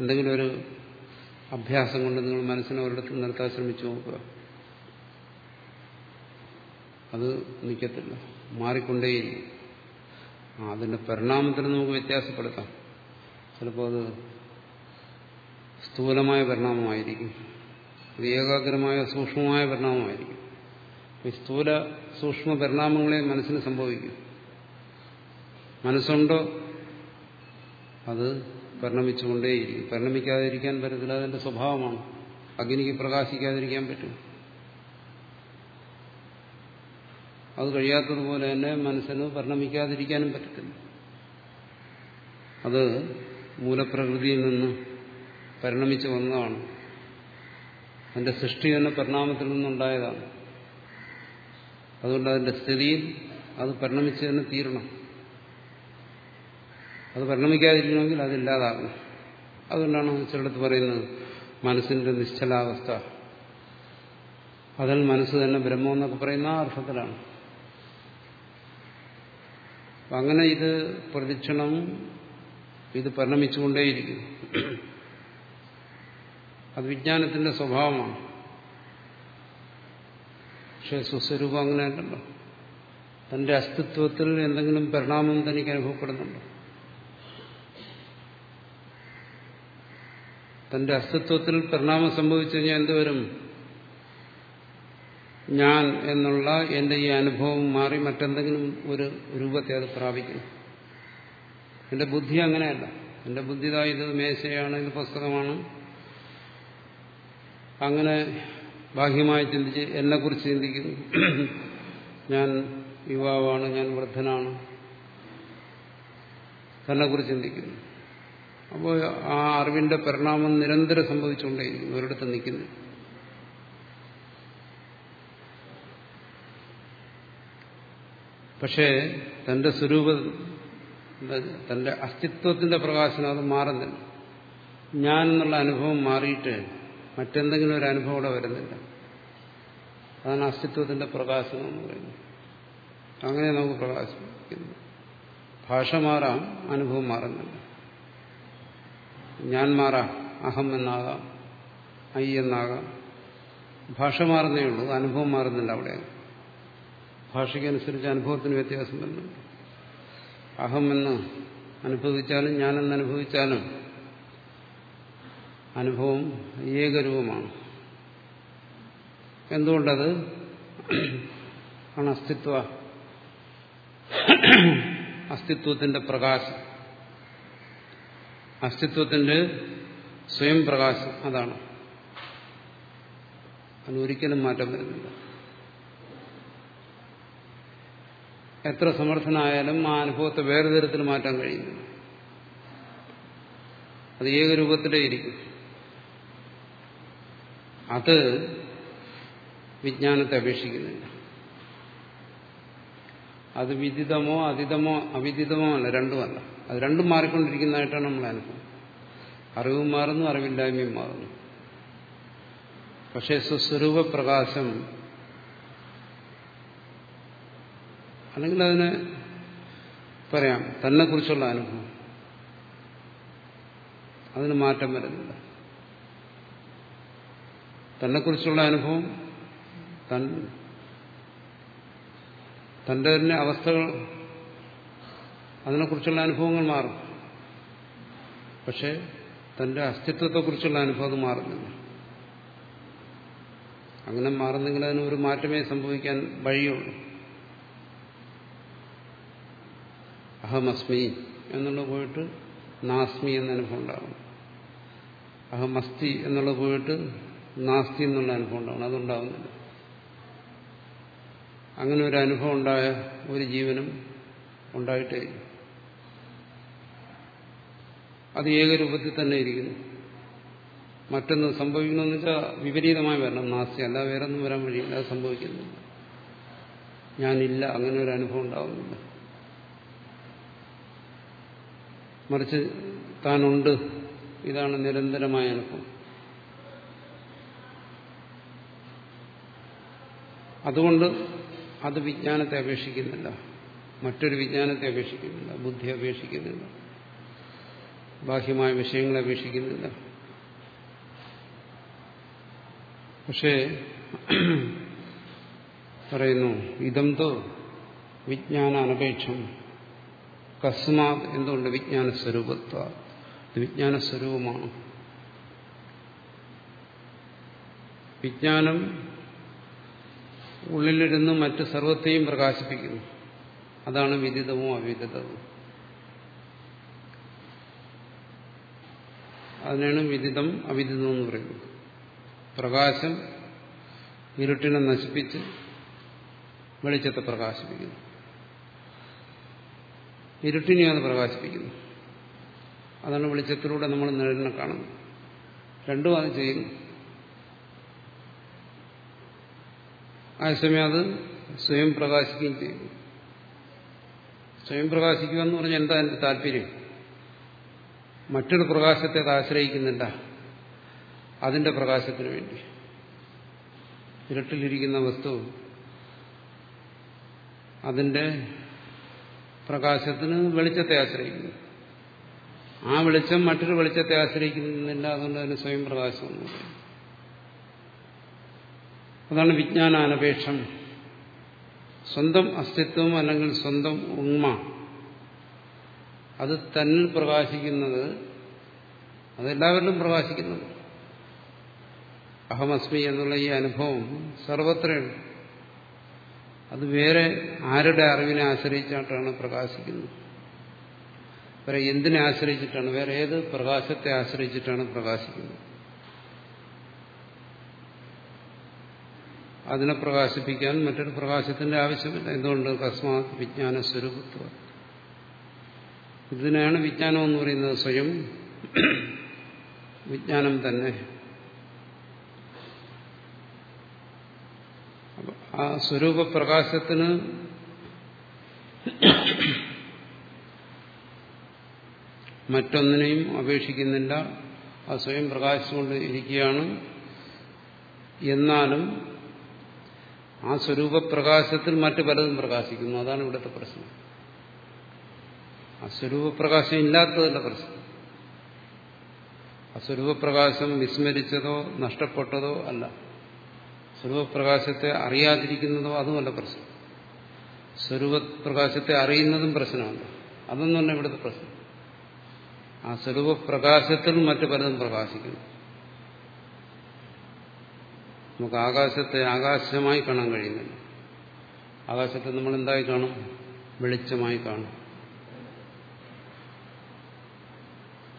എന്തെങ്കിലും ഒരു അഭ്യാസം കൊണ്ട് നിങ്ങൾ മനസ്സിനെ ഒരിടത്ത് നിർത്താൻ ശ്രമിച്ചു നോക്കുക. അത് നിൽക്കത്തില്ല മാറിക്കൊണ്ടേയില്ല അതിന്റെ പരിണാമത്തിന് നമുക്ക് വ്യത്യാസപ്പെടുത്താം. ചിലപ്പോൾ അത് സ്ഥൂലമായ പരിണാമമായിരിക്കും. അത് ഏകാഗ്രമായ സൂക്ഷ്മമായ പരിണാമമായിരിക്കും. ഈ സ്ഥൂല സൂക്ഷ്മ പരിണാമങ്ങളെ മനസ്സിന് സംഭവിക്കും. മനസ്സുണ്ടോ അത് പരിണമിച്ചുകൊണ്ടേയിരിക്കും പരിണമിക്കാതിരിക്കാൻ പറ്റത്തില്ല അതിന്റെ സ്വഭാവമാണ്. അഗ്നിക്ക് പ്രകാശിക്കാതിരിക്കാൻ പറ്റും. അത് കഴിയാത്തതുപോലെ തന്നെ മനസ്സിന് പരിണമിക്കാതിരിക്കാനും പറ്റത്തില്ല. അത് മൂലപ്രകൃതിയിൽ നിന്ന് പരിണമിച്ചു വന്നതാണ്. അതിന്റെ സൃഷ്ടി തന്നെ പരിണാമത്തിൽ നിന്നുണ്ടായതാണ്. അതുകൊണ്ട് അതിന്റെ സ്ഥിതിയിൽ അത് പരിണമിച്ചു തന്നെ തീരണം. അത് പരിണമിക്കാതിരിക്കണമെങ്കിൽ അതില്ലാതാകും അതുകൊണ്ടാണ് ചിലടത്ത് പറയുന്നത് മനസ്സിന്റെ നിശ്ചലാവസ്ഥ. അതിൽ മനസ്സ് തന്നെ ബ്രഹ്മം എന്നൊക്കെ പറയുന്ന അർത്ഥത്തിലാണ്. അങ്ങനെ ഇത് പ്രദക്ഷിണം ഇത് പരിണമിച്ചുകൊണ്ടേയിരിക്കും അത് വിജ്ഞാനത്തിന്റെ സ്വഭാവമാണ്. പക്ഷെ സുസ്വരൂപം അങ്ങനെയല്ലല്ലോ. തന്റെ അസ്തിത്വത്തിൽ എന്തെങ്കിലും പരിണാമം തനിക്ക് അനുഭവപ്പെടുന്നുണ്ടോ? തന്റെ അസ്തിത്വത്തിൽ പരിണാമം സംഭവിച്ചു കഴിഞ്ഞാൽ എന്തുവരും ഞാൻ എന്നുള്ള എന്റെ ഈ അനുഭവം മാറി മറ്റെന്തെങ്കിലും ഒരു രൂപത്തെ അത് പ്രാപിക്കും എന്റെ ബുദ്ധി അങ്ങനെയല്ല. എന്റെ ബുദ്ധി ഇതാ മേശയാണ് ഇത് പുസ്തകമാണ്. അങ്ങനെ ബാഹ്യമായി ചിന്തിച്ച് എന്നെക്കുറിച്ച് ചിന്തിക്കുന്നു ഞാൻ യുവാവാണ് ഞാൻ വൃദ്ധനാണ്. തന്നെക്കുറിച്ച് ചിന്തിക്കുന്നു. അപ്പോൾ ആ അറിവിന്റെ പരിണാമം നിരന്തരം സംഭവിച്ചുകൊണ്ടേയിരിക്കുന്നു ഒരിടത്ത് നിൽക്കുന്നു. പക്ഷേ തന്റെ സ്വരൂപ തന്റെ അസ്തിത്വത്തിന്റെ പ്രകാശനം അത് മാറുന്നില്ല. ഞാൻ എന്നുള്ള അനുഭവം മാറിയിട്ട് മറ്റെന്തെങ്കിലും ഒരു അനുഭവം ഇവിടെ വരുന്നില്ല. അതാണ് അസ്തിത്വത്തിന്റെ പ്രകാശനം എന്ന് പറയുന്നത്. അങ്ങനെ നമുക്ക് പ്രകാശിക്കുന്നു. ഭാഷ മാറാം അനുഭവം മാറുന്നില്ല. ഞാൻ മാറാം അഹം എന്നാകാം ഐ എന്നാകാം. ഭാഷ മാറുന്നേ ഉള്ളൂ അനുഭവം മാറുന്നില്ല അവിടെ. ഭാഷയ്ക്കനുസരിച്ച് അനുഭവത്തിന് വ്യത്യാസം വരുന്നുണ്ട്. അഹം എന്ന് അനുഭവിച്ചാലും ഞാനെന്ന് അനുഭവിച്ചാലും അനുഭവം ഏകരൂപമാണ്. എന്തുകൊണ്ടത്? ആണ് അസ്തിത്വ. അസ്തിത്വത്തിന്റെ പ്രകാശം. അസ്തിത്വത്തിന്റെ സ്വയം പ്രകാശം അതാണ്. അതിനൊരിക്കലും മാറ്റം വരുന്നില്ല. എത്ര സമർത്ഥനായാലും ആ അനുഭവത്തെ വേറെ തരത്തിൽ മാറ്റാൻ കഴിയുന്നില്ല അത് ഏകരൂപത്തിലേ ഇരിക്കും. അത് വിജ്ഞാനത്തെ അപേക്ഷിക്കുന്നില്ല. അത് വിദിതമോ അതിതമോ അവിദിതമോ അല്ല രണ്ടുമല്ല. അത് രണ്ടും മാറിക്കൊണ്ടിരിക്കുന്നതായിട്ടാണ് നമ്മൾ അനുഭവം. അറിവും മാറുന്നു അറിവില്ലായ്മയും മാറുന്നു. പക്ഷേ സ്വസ്വരൂപ പ്രകാശം അല്ലെങ്കിൽ അതിന് പറയാം തന്നെക്കുറിച്ചുള്ള അനുഭവം. അതിന് മാറ്റം വരുന്നില്ല. തന്നെക്കുറിച്ചുള്ള അനുഭവം തൻ തന്റെ തന്നെ അവസ്ഥകൾ അതിനെക്കുറിച്ചുള്ള അനുഭവങ്ങൾ മാറും. പക്ഷെ തന്റെ അസ്തിത്വത്തെക്കുറിച്ചുള്ള അനുഭവം മാറുന്നില്ല. അങ്ങനെ മാറുന്നെങ്കിൽ അതിന് ഒരു മാറ്റമേ സംഭവിക്കാൻ വഴിയുള്ളൂ. അഹമസ്മി എന്നുള്ള പോയിട്ട് നാസ്മി എന്ന അനുഭവം ഉണ്ടാകും അഹമസ്തി എന്നുള്ള പോയിട്ട് നാസ്തി എന്നുള്ള അനുഭവം ഉണ്ടാവണം അതുണ്ടാവുന്നില്ല അങ്ങനെ ഒരു അനുഭവം ഉണ്ടായ ഒരു ജീവനും ഉണ്ടായിട്ടേ അത് ഏകരൂപത്തിൽ തന്നെ ഇരിക്കുന്നു. മറ്റൊന്ന് സംഭവിക്കണമെന്ന് വെച്ചാൽ വിപരീതമായി വരണം നാസ്തി. അല്ല വേറെ ഒന്നും വരാൻ വഴിയില്ല. അത് സംഭവിക്കുന്നില്ല ഞാനില്ല. അങ്ങനെ ഒരു അനുഭവം ഉണ്ടാവുന്നില്ല മറിച്ച് താനുണ്ട്. ഇതാണ് നിരന്തരമായ അനുഭവം. അതുകൊണ്ട് അത് വിജ്ഞാനത്തെ അപേക്ഷിക്കുന്നില്ല. മറ്റൊരു വിജ്ഞാനത്തെ അപേക്ഷിക്കുന്നില്ല. ബുദ്ധി അപേക്ഷിക്കുന്നില്ല. ബാഹ്യമായ വിഷയങ്ങളെ അപേക്ഷിക്കുന്നില്ല. പക്ഷേ പറയുന്നു ഇതം തോ വിജ്ഞാന അനപേക്ഷം കസ്മാത് എന്തുകൊണ്ട് വിജ്ഞാന സ്വരൂപത്വ വിജ്ഞാന സ്വരൂപമാണ് വിജ്ഞാനം ഉള്ളിലിരുന്ന് മറ്റ് സർവത്തെയും പ്രകാശിപ്പിക്കുന്നു. അതാണ് വിദിതവും അവിദിതവും. അതിനാണ് വിദിതം അവിദിതം എന്ന് പറയുന്നത്. പ്രകാശം ഇരുട്ടിനെ നശിപ്പിച്ച് വെളിച്ചത്തെ പ്രകാശിപ്പിക്കുന്നു. ഇരുട്ടിനെ അത് പ്രകാശിപ്പിക്കുന്നു. അതാണ് വെളിച്ചത്തിലൂടെ നമ്മൾ നിഴലിനെ കാണുന്നത്. രണ്ടും അത് ചെയ്യുന്നു. അതേസമയം അത് സ്വയം പ്രകാശിക്കുകയും ചെയ്യുന്നു. സ്വയം പ്രകാശിക്കുക എന്ന് പറഞ്ഞാൽ എന്താ എന്റെ താല്പര്യം? മറ്റൊരു പ്രകാശത്തെ അത് ആശ്രയിക്കുന്നില്ല. അതിന്റെ പ്രകാശത്തിന് വേണ്ടി. ഇരട്ടിലിരിക്കുന്ന വസ്തു അതിന്റെ പ്രകാശത്തിന് വെളിച്ചത്തെ ആശ്രയിക്കുന്നു. ആ വെളിച്ചം മറ്റൊരു വെളിച്ചത്തെ ആശ്രയിക്കുന്നില്ല അതുകൊണ്ട് അതിന് സ്വയം പ്രകാശം എന്ന് പറയും അതാണ് വിജ്ഞാനാനപേക്ഷം. സ്വന്തം അസ്തിത്വം അല്ലെങ്കിൽ സ്വന്തം ഉണ്മ. അത് തന്നിൽ പ്രകാശിക്കുന്നത് അതെല്ലാവരിലും പ്രകാശിക്കുന്നു അഹമസ്മി എന്നുള്ള ഈ അനുഭവം സർവത്രയുണ്ട് അത് വേറെ ആരുടെ അറിവിനെ ആശ്രയിച്ചിട്ടാണ് പ്രകാശിക്കുന്നത്? വേറെ എന്തിനെ ആശ്രയിച്ചിട്ടാണ് വേറെ ഏത് പ്രകാശത്തെ ആശ്രയിച്ചിട്ടാണ് പ്രകാശിക്കുന്നത്? അതിനെ പ്രകാശിപ്പിക്കാൻ മറ്റൊരു പ്രകാശത്തിന്റെ ആവശ്യമില്ല. എന്തുകൊണ്ട് കസ്മാത് വിജ്ഞാന സ്വരൂപത്വം ഇതിനാണ് വിജ്ഞാനം എന്ന് പറയുന്നത് സ്വയം വിജ്ഞാനം തന്നെ. ആ സ്വരൂപ പ്രകാശത്തിന് മറ്റൊന്നിനെയും അപേക്ഷിക്കുന്നില്ല. ആ സ്വയം പ്രകാശിച്ചുകൊണ്ട് ഇരിക്കുകയാണ്. എന്നാലും ആ സ്വരൂപപ്രകാശത്തിൽ മറ്റു പലതും പ്രകാശിക്കുന്നു. അതാണ് ഇവിടുത്തെ പ്രശ്നം. ആ സ്വരൂപപ്രകാശം ഇല്ലാത്തതല്ല പ്രശ്നം. അസ്വരൂപപ്രകാശം വിസ്മരിച്ചതോ നഷ്ടപ്പെട്ടതോ അല്ല. സ്വരൂപപ്രകാശത്തെ അറിയാതിരിക്കുന്നതോ അതുമല്ല പ്രശ്നം. സ്വരൂപപ്രകാശത്തെ അറിയുന്നതും പ്രശ്നമല്ല. അതൊന്നുമല്ല ഇവിടുത്തെ പ്രശ്നം. ആ സ്വരൂപപ്രകാശത്തിൽ മറ്റു പലതും പ്രകാശിക്കുന്നു. നമുക്ക് ആകാശത്തെ ആകാശമായി കാണാൻ കഴിയുന്നില്ല. ആകാശത്തെ നമ്മൾ എന്തായി കാണും? വെളിച്ചമായി കാണും.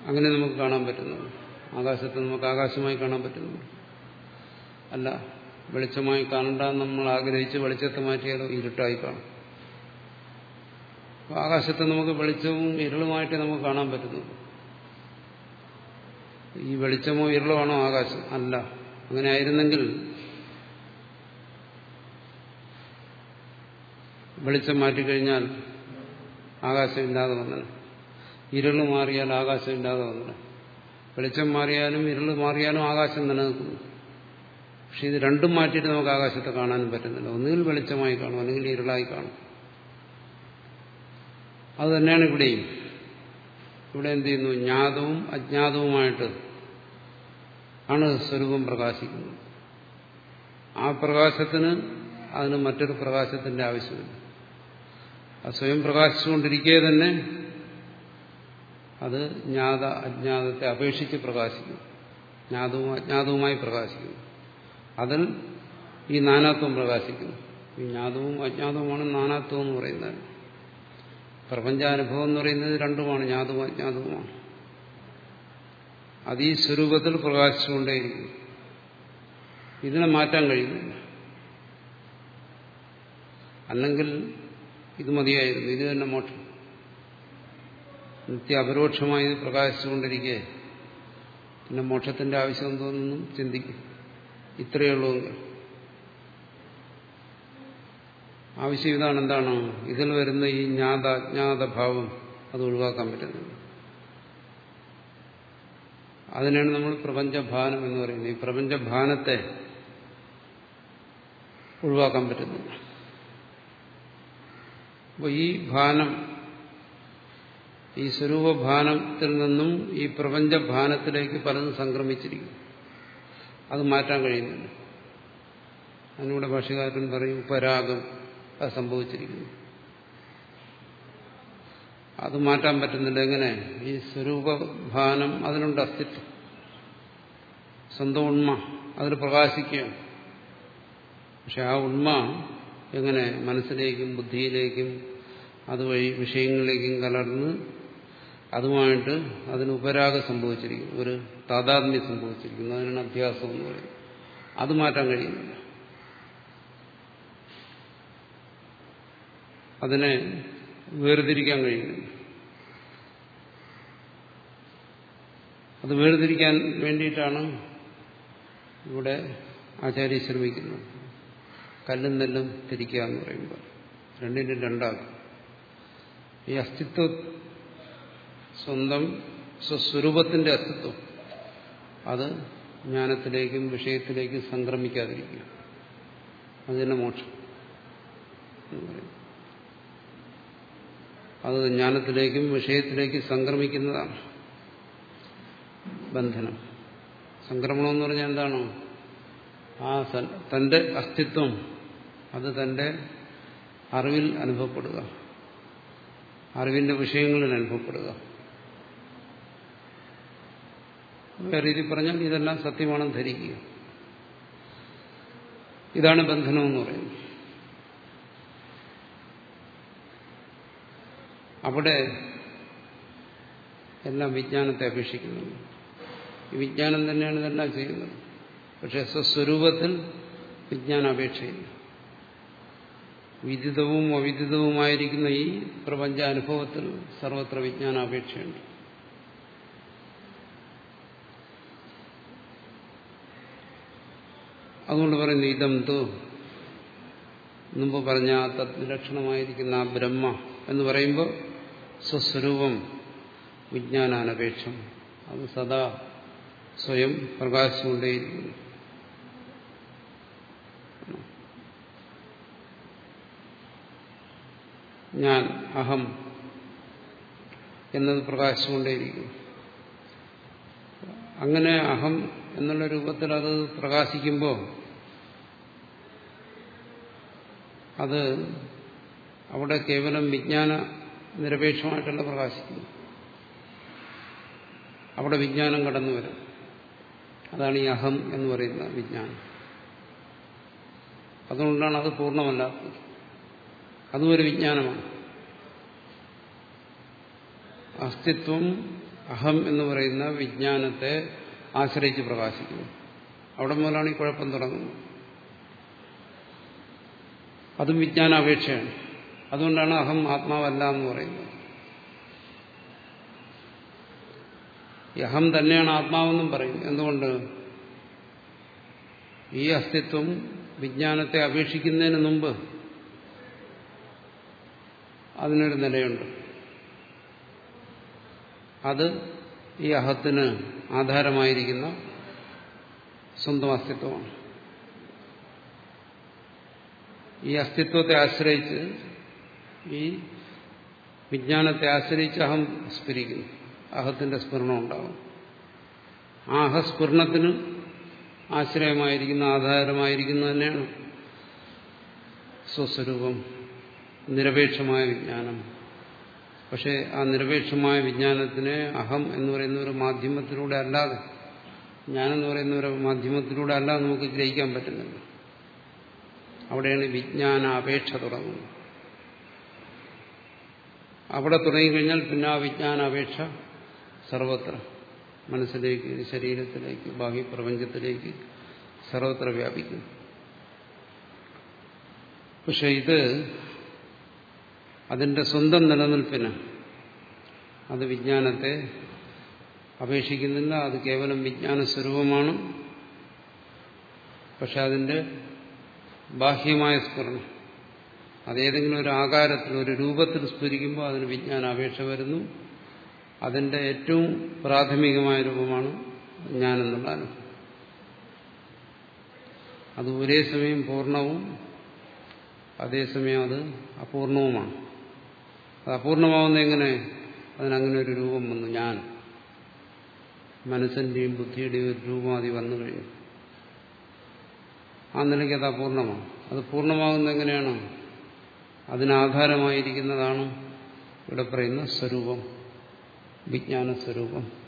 അങ്ങനെ നമുക്ക് കാണാൻ പറ്റുന്നു ആകാശത്തെ നമുക്ക് ആകാശമായി കാണാൻ പറ്റുന്നു അല്ല വെളിച്ചമായി കാണണ്ട നമ്മൾ ആഗ്രഹിച്ച് വെളിച്ചത്തെ മാറ്റിയാലോ ഇരുട്ടായി കാണും. ആകാശത്തെ നമുക്ക് വെളിച്ചവും ഇരുളുമായിട്ട് നമുക്ക് കാണാൻ പറ്റുന്നു ഈ വെളിച്ചമോ ഇരുളമാണോ ആകാശം? അല്ല. അങ്ങനെ ആയിരുന്നെങ്കിൽ വെളിച്ചം മാറ്റിക്കഴിഞ്ഞാൽ ആകാശമില്ലാതെ വന്നത് ഇരുൾ മാറിയാൽ ആകാശം വന്നത് വെളിച്ചം മാറിയാലും ഇരുൾ മാറിയാലും ആകാശം നിലനിൽക്കുന്നു പക്ഷെ ഇത് രണ്ടും മാറ്റിയിട്ട് നമുക്ക് ആകാശത്തെ കാണാനും പറ്റുന്നില്ല. ഒന്നുകിൽ വെളിച്ചമായി കാണും അല്ലെങ്കിൽ ഇരുളായി കാണും. അത് തന്നെയാണ് ഇവിടെയും. ഇവിടെ എന്ത് ചെയ്യുന്നു? ജ്ഞാതവും അജ്ഞാതവുമായിട്ട് ആണ് സ്വരൂപം പ്രകാശിക്കുന്നത്. ആ പ്രകാശത്തിന് അതിന് മറ്റൊരു പ്രകാശത്തിന്റെ ആവശ്യമില്ല. ആ സ്വയം പ്രകാശിച്ചുകൊണ്ടിരിക്കെ തന്നെ അത് ജ്ഞാത അജ്ഞാതത്തെ അപേക്ഷിച്ച് പ്രകാശിക്കും. ജ്ഞാതവും അജ്ഞാതവുമായി പ്രകാശിക്കുന്നു അതിൽ ഈ നാനാത്വം പ്രകാശിക്കുന്നു. ഈ ജ്ഞാതവും അജ്ഞാതവുമാണ് നാനാത്വം എന്ന് പറയുന്നത്. പ്രപഞ്ചാനുഭവം എന്ന് പറയുന്നത് രണ്ടുമാണ് ജ്ഞാതവും അജ്ഞാതവുമാണ്. അത് ഈ സ്വരൂപത്തിൽ പ്രകാശിച്ചുകൊണ്ടേയിരിക്കും ഇതിനെ മാറ്റാൻ കഴിയുന്നില്ല. അല്ലെങ്കിൽ ഇത് മതിയായിരുന്നു. ഇത് തന്നെ മോക്ഷം. നിത്യ അപരോക്ഷമായി പ്രകാശിച്ചുകൊണ്ടിരിക്കെ. പിന്നെ മോക്ഷത്തിന്റെ ആവശ്യം എന്തോന്നും ചിന്തിക്കും. ഇത്രയേ ഉള്ളൂ ആവശ്യം ഇതാണ് എന്താണോ? ഇതിൽ വരുന്ന ഈ ജ്ഞാത ഭാവം അത് ഒഴിവാക്കാൻ പറ്റുന്നത് അതിനാണ് നമ്മൾ പ്രപഞ്ചഭാനം എന്ന് പറയുന്നത്. ഈ പ്രപഞ്ചഭാനത്തെ ഒഴിവാക്കാൻ പറ്റുന്നു അപ്പോൾ ഈ ഭാനം ഈ സ്വരൂപഭാനത്തിൽ നിന്നും ഈ പ്രപഞ്ചഭാനത്തിലേക്ക് പലതും സംക്രമിച്ചിരിക്കും അത് മാറ്റാൻ കഴിയുന്നില്ല. അതിനൂടെ ഭാഷകാരൻ പറയും ഉപരാഗം അത് സംഭവിച്ചിരിക്കുന്നു. അത് മാറ്റാൻ പറ്റുന്നില്ല. എങ്ങനെ? ഈ സ്വരൂപഭാനം അതിനുണ്ട് അസ്തിത്വം. സ്വന്തം ഉണ്മ അതിൽ പ്രകാശിക്കുകയാണ്. പക്ഷെ ആ ഉണ്മ എങ്ങനെ മനസ്സിലേക്കും ബുദ്ധിയിലേക്കും അതുവഴി വിഷയങ്ങളിലേക്കും കലർന്ന് അതുമായിട്ട് അതിന് ഉപരാഗം സംഭവിച്ചിരിക്കുന്നു. ഒരു താതാത്മ്യം സംഭവിച്ചിരിക്കുന്നു. അതിനാണ് അഭ്യാസം എന്ന് പറയുന്നത്. അത് മാറ്റാൻ കഴിയുന്നില്ല. അതിനെ വേർതിരിക്കാൻ കഴിയുന്നില്ല. അത് വേർതിരിക്കാൻ വേണ്ടിയിട്ടാണ് ഇവിടെ ആചാര്യ ശ്രമിക്കുന്നത്. കല്ലും നെല്ലും തിരിക്കുക എന്ന് പറയുമ്പോൾ. രണ്ടിനും രണ്ടാകും ഈ അസ്തിത്വ സ്വന്തം സ്വസ്വരൂപത്തിന്റെ അസ്തിത്വം. അത് ജ്ഞാനത്തിലേക്കും വിഷയത്തിലേക്കും സംക്രമിക്കാതിരിക്കുക. അത് തന്നെ മോക്ഷം അത് ജ്ഞാനത്തിലേക്കും വിഷയത്തിലേക്കും സംക്രമിക്കുന്നതാണ് ബന്ധനം. സംക്രമണം എന്ന് പറഞ്ഞാൽ എന്താണോ? ആ തന്റെ അസ്തിത്വം അത് തന്റെ അറിവിൽ അനുഭവപ്പെടുക. അറിവിന്റെ വിഷയങ്ങളിൽ അനുഭവപ്പെടുക. വേറെ രീതി പറഞ്ഞാൽ ഇതെല്ലാം സത്യമാണെന്ന് ധരിക്കുക. ഇതാണ് ബന്ധനമെന്ന് പറയുന്നത്. അവിടെ എല്ലാം വിജ്ഞാനത്തെ അപേക്ഷിക്കുന്നുണ്ട്. ഈ വിജ്ഞാനം തന്നെയാണ് ഇതെല്ലാം ചെയ്യുന്നത്. പക്ഷെ സ്വസ്വരൂപത്തിൽ വിജ്ഞാന അപേക്ഷയില്ല. വിദിതവും അവിദിതവുമായിരിക്കുന്ന ഈ പ്രപഞ്ചാനുഭവത്തിൽ സർവത്ര വിജ്ഞാനാപേക്ഷയുണ്ട് അതുകൊണ്ട് പറയുന്നു ഇതം തു. മുമ്പ് പറഞ്ഞ തദ്വിലക്ഷണമായിരിക്കുന്ന ആ ബ്രഹ്മ എന്ന് പറയുമ്പോൾ സ്വസ്വരൂപം വിജ്ഞാനാനപേക്ഷം. അത് സദാ സ്വയം പ്രകാശിച്ചുകൊണ്ടേയിരിക്കുന്നു. ഞാൻ അഹം എന്നത് പ്രകാശിച്ചുകൊണ്ടേയിരിക്കും അങ്ങനെ അഹം എന്നുള്ള രൂപത്തിൽ അത് പ്രകാശിക്കുമ്പോൾ അത് അവിടെ കേവലം വിജ്ഞാന നിരപേക്ഷമായിട്ടല്ല പ്രകാശിക്കുന്നു അവിടെ വിജ്ഞാനം കടന്നു വരും. അതാണ് ഈ അഹം എന്ന് പറയുന്ന വിജ്ഞാനം. അതുകൊണ്ടാണ് അത് പൂർണമല്ലാത്തത്. അതും ഒരു വിജ്ഞാനമാണ്. അസ്തിത്വം അഹം എന്ന് പറയുന്ന വിജ്ഞാനത്തെ ആശ്രയിച്ച് പ്രകാശിക്കുന്നു. അവിടെ മുതലാണ് ഈ കുഴപ്പം തുടങ്ങുന്നത്. അതും വിജ്ഞാനാപേക്ഷയാണ്. അതുകൊണ്ടാണ് അഹം ആത്മാവല്ല എന്ന് പറയുന്നത്. ഈ അഹം തന്നെയാണ് ആത്മാവെന്നും പറയും എന്തുകൊണ്ട്? ഈ അസ്തിത്വം വിജ്ഞാനത്തെ അപേക്ഷിക്കുന്നതിന് മുമ്പ് അതിനൊരു നിലയുണ്ട്. അത് ഈ അഹത്തിന് ആധാരമായിരിക്കുന്ന സ്വന്തം അസ്തിത്വമാണ്. ഈ അസ്തിത്വത്തെ ആശ്രയിച്ച് ഈ വിജ്ഞാനത്തെ ആശ്രയിച്ച് അഹം സ്ഫുരിക്കുന്നു അഹത്തിന്റെ സ്ഫുരണം ഉണ്ടാവും. ആ അഹസ്ഫുരണത്തിന് ആശ്രയമായിരിക്കുന്ന ആധാരമായിരിക്കുന്ന തന്നെയാണ് സ്വസ്വരൂപം നിരപേക്ഷമായ വിജ്ഞാനം. പക്ഷേ ആ നിരപേക്ഷമായ വിജ്ഞാനത്തിനെ അഹം എന്ന് പറയുന്ന ഒരു മാധ്യമത്തിലൂടെ അല്ലാതെ ഞാനെന്ന് പറയുന്ന ഒരു മാധ്യമത്തിലൂടെ അല്ലാതെ നമുക്ക് ഗ്രഹിക്കാൻ പറ്റുന്നില്ല. അവിടെയാണ് വിജ്ഞാന അപേക്ഷ തുടങ്ങുന്നത്. അവിടെ തുടങ്ങിക്കഴിഞ്ഞാൽ പിന്നെ ആ വിജ്ഞാന അപേക്ഷ സർവത്ര മനസ്സിലേക്ക് ശരീരത്തിലേക്ക് ബാഹ്യ പ്രപഞ്ചത്തിലേക്ക് സർവത്ര വ്യാപിക്കുന്നു പക്ഷെ ഇത് അതിന്റെ സ്വന്തം നിലനിൽപ്പിന് അത് വിജ്ഞാനത്തെ അപേക്ഷിക്കുന്നില്ല. അത് കേവലം വിജ്ഞാന സ്വരൂപമാണ് പക്ഷെ അതിന്റെ ബാഹ്യമായ സ്ഫുരണം. അതേതെങ്കിലും ഒരു ആകാരത്തിൽ ഒരു രൂപത്തിൽ സ്ഫുരിക്കുമ്പോൾ അതിന് വിജ്ഞാന അപേക്ഷ വരുന്നു. അതിന്റെ ഏറ്റവും പ്രാഥമികമായ രൂപമാണ് ഞാനെന്നുള്ള അനുഭവം. അത് ഒരേ സമയം പൂർണവും അതേസമയം അത് അപൂർണവുമാണ്. അത് അപൂർണമാവുന്ന എങ്ങനെ? അതിനങ്ങനെ ഒരു രൂപം വന്നു ഞാൻ. മനസ്സിന്റെയും ബുദ്ധിയുടെയും ഒരു രൂപം അതി വന്നു കഴിഞ്ഞു. ആ നിലയ്ക്ക് അത് അപൂർണമാണ് അത് പൂർണമാകുന്ന എങ്ങനെയാണ് അതിനാധാരമായിരിക്കുന്നതാണ് ഇവിടെ പറയുന്ന സ്വരൂപം വിജ്ഞാന സ്വരൂപം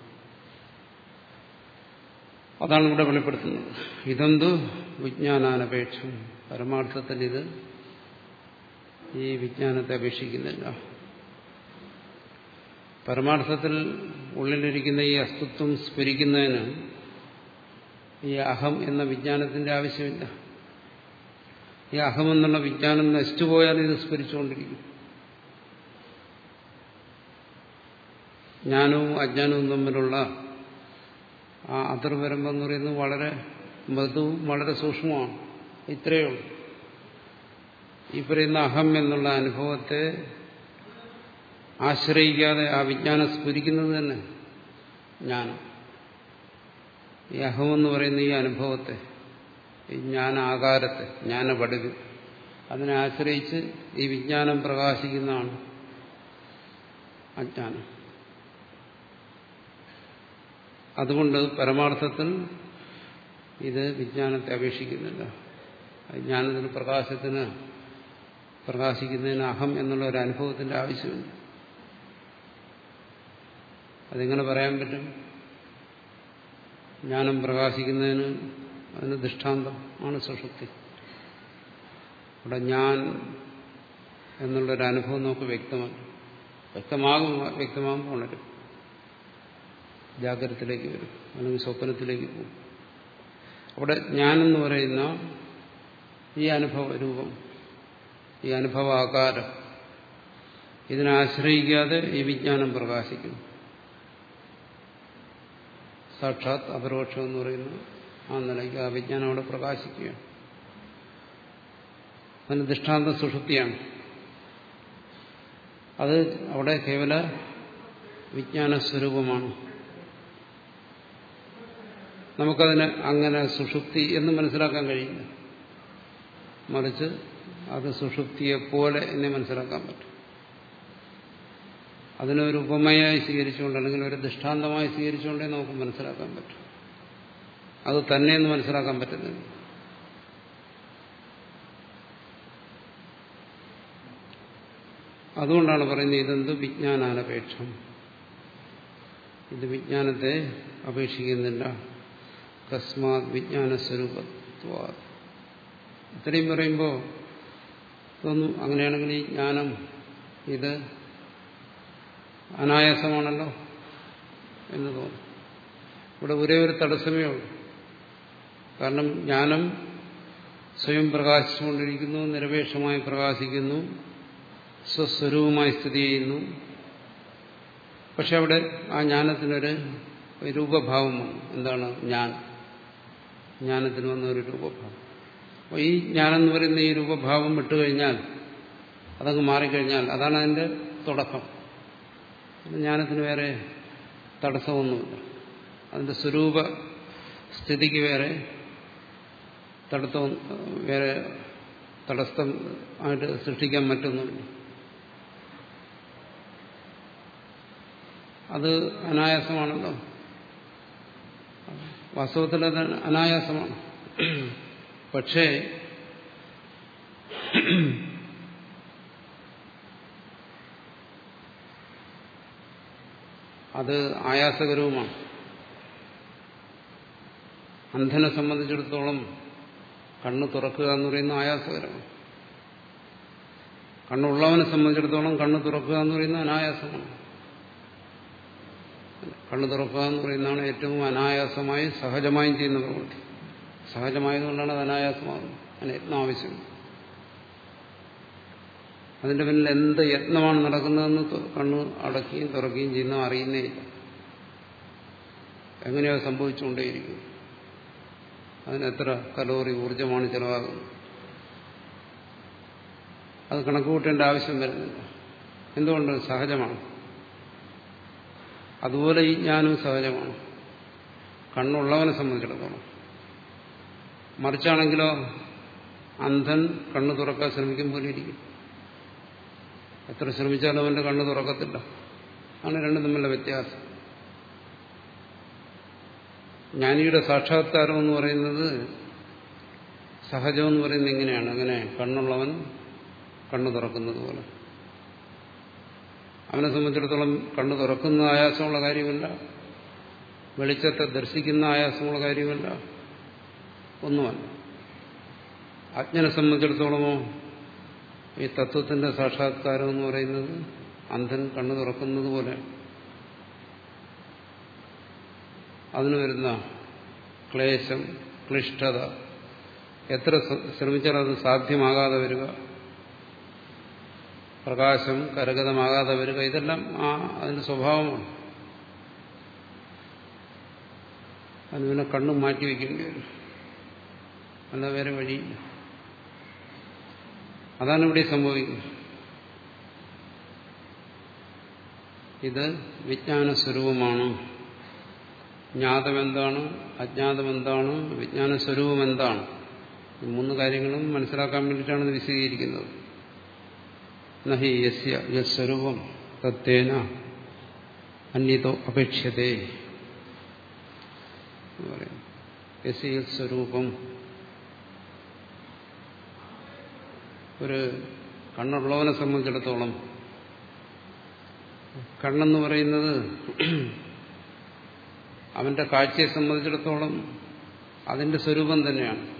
അതാണ് ഇവിടെ വെളിപ്പെടുത്തുന്നത്. ഇതെന്തു? വിജ്ഞാനാനപേക്ഷം. പരമാർത്ഥത്തിൽ ഇത് ഈ വിജ്ഞാനത്തെ അപേക്ഷിക്കുന്നില്ല. പരമാർത്ഥത്തിൽ ഉള്ളിലിരിക്കുന്ന ഈ അസ്തിത്വം സ്ഫുരിക്കുന്നതിന് ഈ അഹം എന്ന വിജ്ഞാനത്തിന്റെ ആവശ്യമില്ല. ഈ അഹം എന്നുള്ള വിജ്ഞാനം നശിച്ചുപോയാൽ ഇത് സ്മരിച്ചുകൊണ്ടിരിക്കും ജ്ഞാനവും അജ്ഞാനവും തമ്മിലുള്ള ആ അതിർവരമ്പം എന്ന് പറയുന്നത് വളരെ മൃദുവും വളരെ സൂക്ഷ്മമാണ്. ഇത്രയേ ഉള്ളൂ. ഈ പറയുന്ന അഹം എന്നുള്ള അനുഭവത്തെ ആശ്രയിക്കാതെ ആ വിജ്ഞാനം സ്ഫുരിക്കുന്നത് തന്നെ ജ്ഞാനം. ഈ അഹമെന്ന് പറയുന്ന ഈ അനുഭവത്തെ ഈ ജ്ഞാനാകാരത്തെ ജ്ഞാനപടുവ് അതിനെ ആശ്രയിച്ച് ഈ വിജ്ഞാനം പ്രകാശിക്കുന്നതാണ് അജ്ഞാനം. അതുകൊണ്ട് പരമാർത്ഥത്തിൽ ഇത് വിജ്ഞാനത്തെ അപേക്ഷിക്കുന്നില്ല. ജ്ഞാനത്തിന് പ്രകാശത്തിന് പ്രകാശിക്കുന്നതിന് അഹം എന്നുള്ള ഒരു അനുഭവത്തിന്റെ ആവശ്യമുണ്ട് അതെങ്ങനെ പറയാൻ പറ്റും? ജ്ഞാനം പ്രകാശിക്കുന്നതിന് അതിന് ദൃഷ്ടാന്തം. ആണ് സുഷുപ്തി അവിടെ ഞാൻ എന്നുള്ളൊരു അനുഭവം നമുക്ക് വ്യക്തമാണ്. വ്യക്തമാകും വ്യക്തമാകുമ്പോൾ ഉണരും. ജാഗ്രതത്തിലേക്ക് വരും. അല്ലെങ്കിൽ സ്വപ്നത്തിലേക്ക് പോകും. അവിടെ ഞാനെന്ന് പറയുന്ന ഈ അനുഭവ രൂപം ഈ അനുഭവ ആകാരം ഇതിനെ ഇതിനാശ്രയിക്കാതെ ഈ വിജ്ഞാനം പ്രകാശിക്കുന്നു. സാക്ഷാത് അപരോക്ഷം എന്ന് പറയുന്ന ആ നിലയ്ക്ക് ആ വിജ്ഞാനം അവിടെ പ്രകാശിക്കുകയാണ്. അതിന് ദൃഷ്ടാന്ത സുഷുപ്തിയാണ്. അത് അവിടെ കേവല വിജ്ഞാന സ്വരൂപമാണ്. നമുക്കതിന് അങ്ങനെ സുഷുപ്തി എന്ന് മനസ്സിലാക്കാൻ കഴിയില്ല. മറിച്ച് അത് സുഷുപ്തിയെപ്പോലെ എന്നെ മനസ്സിലാക്കാൻ പറ്റും. അതിനൊരു ഉപമയായി സ്വീകരിച്ചുകൊണ്ട് അല്ലെങ്കിൽ ഒരു ദൃഷ്ടാന്തമായി സ്വീകരിച്ചുകൊണ്ടേ നമുക്ക് മനസ്സിലാക്കാൻ പറ്റും. അത് തന്നെയെന്ന് മനസ്സിലാക്കാൻ പറ്റുന്നില്ല. അതുകൊണ്ടാണ് പറയുന്നത് ഇതെന്ത് വിജ്ഞാനാനപേക്ഷം? ഇത് വിജ്ഞാനത്തെ അപേക്ഷിക്കുന്നില്ല. കസ്മാത് വിജ്ഞാന സ്വരൂപത്വ ഇത്രയും പറയുമ്പോൾ തോന്നും അങ്ങനെയാണെങ്കിൽ ഈ ജ്ഞാനം ഇത് അനായാസമാണല്ലോ എന്ന് തോന്നും. ഇവിടെ ഒരേ ഒരു തടസ്സമേ ഉള്ളൂ. കാരണം ജ്ഞാനം സ്വയം പ്രകാശിച്ചുകൊണ്ടിരിക്കുന്നു നിരപേക്ഷമായി പ്രകാശിക്കുന്നു സ്വസ്വരൂപമായി സ്ഥിതി ചെയ്യുന്നു. പക്ഷെ അവിടെ ആ ജ്ഞാനത്തിനൊരു രൂപഭാവം എന്താണ് ഞാൻ ജ്ഞാനത്തിന് വന്ന ഒരു രൂപഭാവം. അപ്പോൾ ഈ ജ്ഞാനം എന്ന് പറയുന്ന ഈ രൂപഭാവം വിട്ടുകഴിഞ്ഞാൽ അതങ്ങ് മാറിക്കഴിഞ്ഞാൽ അതാണ് അതിന്റെ തുടക്കം. ജ്ഞാനത്തിന് വേറെ തടസ്സമൊന്നുമില്ല. അതിന്റെ സ്വരൂപ സ്ഥിതിക്ക് വേറെ തടസ്സം വേറെ തടസ്സം ആയിട്ട് സൃഷ്ടിക്കാൻ പറ്റുന്നുണ്ട് അത് അനായാസമാണല്ലോ. വാസ്തവത്തിൽ അത് അനായാസമാണ്. പക്ഷേ അത് ആയാസകരവുമാണ്. അന്ധനെ സംബന്ധിച്ചിടത്തോളം കണ്ണ് തുറക്കുക എന്ന് പറയുന്നത് ആയാസകരമാണ്. കണ്ണുള്ളവനെ സംബന്ധിച്ചിടത്തോളം കണ്ണ് തുറക്കുക എന്ന് പറയുന്നത് അനായാസമാണ്. കണ്ണു തുറക്കുക എന്ന് പറയുന്നതാണ് ഏറ്റവും അനായാസമായി സഹജമായും ചെയ്യുന്ന പ്രവൃത്തി. സഹജമായതുകൊണ്ടാണ് അത് അനായാസമാകുന്നത്. അതിന് യത്നം ആവശ്യം അതിന്റെ പിന്നിൽ എന്ത് യത്നമാണ് നടക്കുന്നതെന്ന് കണ്ണ് അടക്കുകയും തുറക്കുകയും ചെയ്യുന്ന അറിയുന്നേ ഇല്ല. എങ്ങനെയോ സംഭവിച്ചുകൊണ്ടേയിരിക്കും അതിനെത്ര കലോറി ഊർജമാണ് ചെലവാകുന്നത്. അത് കണക്ക് കൂട്ടേണ്ട ആവശ്യം വരുന്നില്ല. എന്തുകൊണ്ട്? സഹജമാണ്. അതുപോലെ ഈ ജ്ഞാനവും സഹജമാണ്. കണ്ണുള്ളവനെ സംബന്ധിച്ചിടത്തോളം. മറിച്ചാണെങ്കിലോ അന്ധൻ കണ്ണു തുറക്കാൻ ശ്രമിക്കും പോലെ ഇരിക്കും. എത്ര ശ്രമിച്ചാലും അവന്റെ കണ്ണ് തുറക്കത്തില്ല. ആണ് രണ്ടും തമ്മിലുള്ള വ്യത്യാസം. ജ്ഞാനിയുടെ സാക്ഷാത്കാരം എന്ന് പറയുന്നത് സഹജം എന്ന് പറയുന്നത് ഇങ്ങനെയാണ്. അങ്ങനെ കണ്ണുള്ളവൻ കണ്ണു തുറക്കുന്നത് പോലെ. അവനെ സംബന്ധിച്ചിടത്തോളം കണ്ണു തുറക്കുന്ന ആയാസമുള്ള കാര്യമല്ല. വെളിച്ചത്തെ ദർശിക്കുന്ന ആയാസമുള്ള കാര്യമല്ല. ഒന്നുമല്ല. അജ്ഞനെ സംബന്ധിച്ചിടത്തോളമോ ഈ തത്വത്തിന്റെ സാക്ഷാത്കാരം എന്ന് പറയുന്നത് അന്ധൻ കണ്ണു തുറക്കുന്നത് പോലെ. അതിന് വരുന്ന ക്ലേശം ക്ലിഷ്ടത. എത്ര ശ്രമിച്ചാൽ അത് സാധ്യമാകാതെ വരിക. പ്രകാശം കരഗതമാകാതെ വരിക. ഇതെല്ലാം ആ അതിന്റെ സ്വഭാവമാണ്. അതിന് പിന്നെ കണ്ണും മാറ്റി വയ്ക്കേണ്ടി വരും. അല്ല വേറെ വഴിയില്ല. അതാണ് ഇവിടെ സംഭവിക്കുന്നത്. ഇത് വിജ്ഞാന സ്വരൂപമാണ് ജ്ഞാതമെന്താണ്? എന്താണ് അജ്ഞാതം എന്താണ് സ്വരൂപം ഈ മൂന്ന് കാര്യങ്ങളും മനസ്സിലാക്കാൻ വേണ്ടിയിട്ടാണ് ഇത് വിശദീകരിക്കുന്നത്. നഹി യസ്യ യസ്വരൂപം തത്തേന അന്യതോ അപേക്ഷതേ യസ്യ ഒരു കണ്ണുള്ളവനെ സംബന്ധിച്ചിടത്തോളം കണ്ണെന്ന് പറയുന്നത് അവന്റെ കാഴ്ചയെ സംബന്ധിച്ചിടത്തോളം അതിന്റെ സ്വരൂപം തന്നെയാണ്.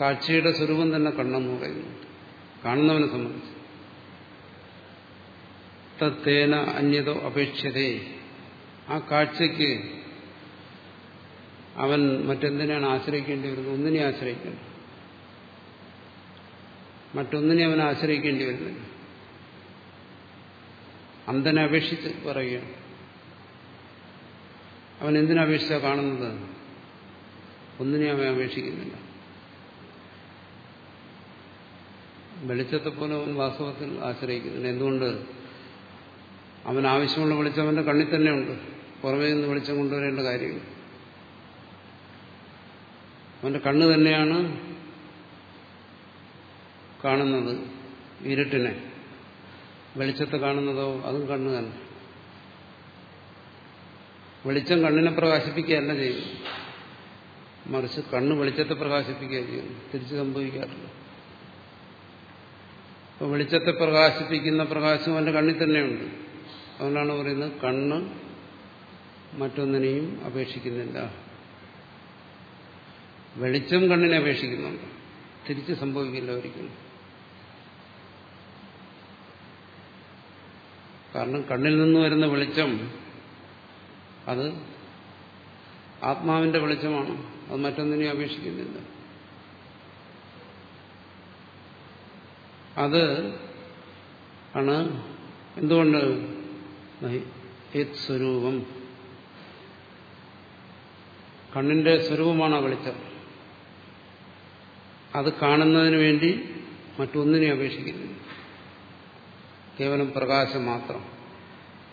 കാഴ്ചയുടെ സ്വരൂപം തന്നെ കണ്ണെന്ന് പറയുന്നു. കാണുന്നവനെ സംബന്ധിച്ച്. തത്തേന അന്യതോ അപേക്ഷതേ ആ കാഴ്ചയ്ക്ക് അവൻ മറ്റെന്തിനാണ് ആശ്രയിക്കേണ്ടി വരുന്നത് ഒന്നിനെ ആശ്രയിക്കണം. മറ്റൊന്നിനെ അവൻ ആശ്രയിക്കേണ്ടി വരുന്നില്ല. അന്ധനെ അപേക്ഷിച്ച് പറയുകയാണ്. അവൻ എന്തിനപേക്ഷിച്ചാണ് കാണുന്നത്? ഒന്നിനെ അവൻ അപേക്ഷിക്കുന്നില്ല. വെളിച്ചത്തെ പോലെ അവൻ വാസ്തവത്തിൽ ആശ്രയിക്കുന്നില്ല. എന്തുകൊണ്ട്? അവൻ ആവശ്യമുള്ള വെളിച്ചം അവന്റെ കണ്ണിൽ തന്നെയുണ്ട് പുറമേ നിന്ന് വെളിച്ചം കൊണ്ടുവരേണ്ട കാര്യമില്ല. അവന്റെ കണ്ണ് തന്നെയാണ് കാണുന്നത് ഇരുട്ടിനെ. വെളിച്ചത്ത് കാണുന്നതോ അതും കണ്ണ് തന്നെ. വെളിച്ചം കണ്ണിനെ പ്രകാശിപ്പിക്കുകയല്ല ചെയ്യും മറിച്ച് കണ്ണ് വെളിച്ചത്തെ പ്രകാശിപ്പിക്കുക ചെയ്യും തിരിച്ചു സംഭവിക്കാറില്ല. അപ്പോൾ വെളിച്ചത്തെ പ്രകാശിപ്പിക്കുന്ന പ്രകാശം അവന്റെ കണ്ണിൽ തന്നെയുണ്ട്. അതുകൊണ്ടാണ് പറയുന്നത് കണ്ണ് മറ്റൊന്നിനെയും അപേക്ഷിക്കുന്നില്ല. വെളിച്ചം കണ്ണിനെ അപേക്ഷിക്കുന്നുണ്ട്. തിരിച്ച് സംഭവിക്കില്ല ഒരിക്കലും. കാരണം കണ്ണിൽ നിന്ന് വരുന്ന വെളിച്ചം അത് ആത്മാവിന്റെ വെളിച്ചമാണ്. അത് മറ്റൊന്നിനെയും അപേക്ഷിക്കുന്നില്ല. അത് ആണ് എന്തുകൊണ്ട്? സ്വരൂപം. കണ്ണിന്റെ സ്വരൂപമാണ് വെളിച്ചം. അത് കാണുന്നതിന് വേണ്ടി മറ്റൊന്നിനെ അപേക്ഷിക്കുന്നില്ല കേവലം പ്രകാശം മാത്രം.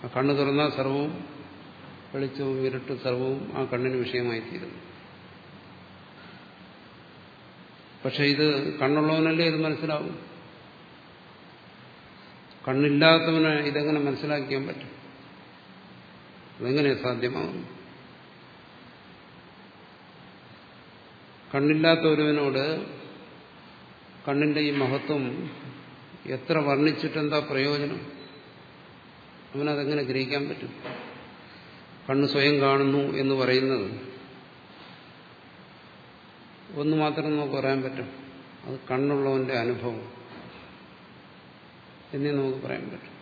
ആ കണ്ണ് തുറന്ന സർവവും വെളിച്ചവും ഇരുട്ട് സർവവും ആ കണ്ണിന് വിഷയമായി തീരുന്നു പക്ഷെ ഇത് കണ്ണുള്ളവനല്ലേ ഇത് മനസ്സിലാവും? കണ്ണില്ലാത്തവന് ഇതെങ്ങനെ മനസ്സിലാക്കിയാൻ പറ്റും? അതെങ്ങനെ സാധ്യമാകും? കണ്ണില്ലാത്ത ഒരുവനോട് കണ്ണിന്റെ ഈ മഹത്വം എത്ര വർണിച്ചിട്ടെന്താ പ്രയോജനം? അവനതെങ്ങനെ ഗ്രഹിക്കാൻ പറ്റും? കണ്ണ് സ്വയം കാണുന്നു എന്ന് പറയുന്നത് ഒന്ന് മാത്രം നമുക്ക് പറയാൻ പറ്റും. അത് കണ്ണുള്ളവന്റെ അനുഭവം എന്നേ നമുക്ക് പറയാൻ പറ്റും.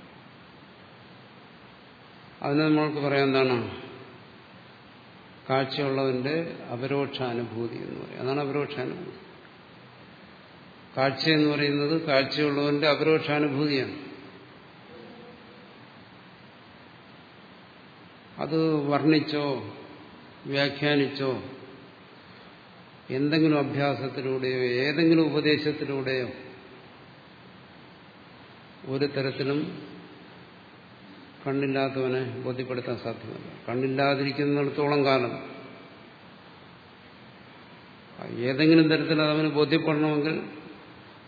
അതിന് നമ്മൾക്ക് പറയാൻ എന്താണ്? കാഴ്ചയുള്ളവന്റെ അപരോക്ഷാനുഭൂതി എന്ന് പറയും. അതാണ് അപരോക്ഷാനുഭൂതി. കാഴ്ച എന്ന് പറയുന്നത് കാഴ്ചയുള്ളവന്റെ അപരോക്ഷാനുഭൂതിയാണ്. അത് വർണിച്ചോ വ്യാഖ്യാനിച്ചോ എന്തെങ്കിലും അഭ്യാസത്തിലൂടെയോ ഏതെങ്കിലും ഉപദേശത്തിലൂടെയോ ഒരു തരത്തിലും കണ്ണില്ലാത്തവനെ ബോധ്യപ്പെടുത്താൻ സാധ്യമല്ല. കണ്ണില്ലാതിരിക്കുന്നിടത്തോളം കാലം ഏതെങ്കിലും തരത്തിൽ അതവന് ബോധ്യപ്പെടണമെങ്കിൽ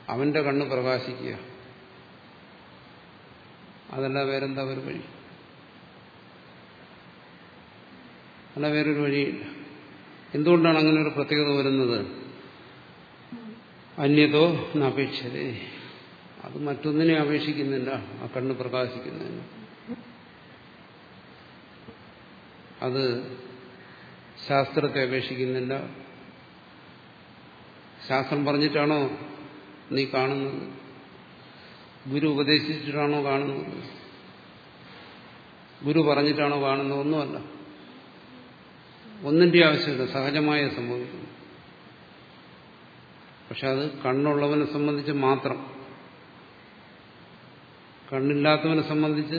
അവന്റെ കണ്ണ് പ്രകാശിക്കുക. അതല്ല വേറെന്താ ഒരു വഴി. അല്ല വേറൊരു വഴിയില്ല. എന്തുകൊണ്ടാണ് അങ്ങനെ ഒരു പ്രത്യേകത വരുന്നത്? അന്യതോ നപേക്ഷതേ. അത് മറ്റൊന്നിനെ അപേക്ഷിക്കുന്നില്ല ആ കണ്ണ് പ്രകാശിക്കുന്നതിന്. അത് ശാസ്ത്രത്തെ അപേക്ഷിക്കുന്നില്ല. ശാസ്ത്രം പറഞ്ഞിട്ടാണോ നീ കാണുന്നത്? ഗുരു ഉപദേശിച്ചിട്ടാണോ കാണുന്നത്? ഗുരു പറഞ്ഞിട്ടാണോ കാണുന്നത്? ഒന്നുമല്ല. ഒന്നിന്റെ ആവശ്യമില്ല. സഹജമായ സംഭവിക്കുന്നു. പക്ഷെ അത് കണ്ണുള്ളവനെ സംബന്ധിച്ച് മാത്രം. കണ്ണില്ലാത്തവനെ സംബന്ധിച്ച്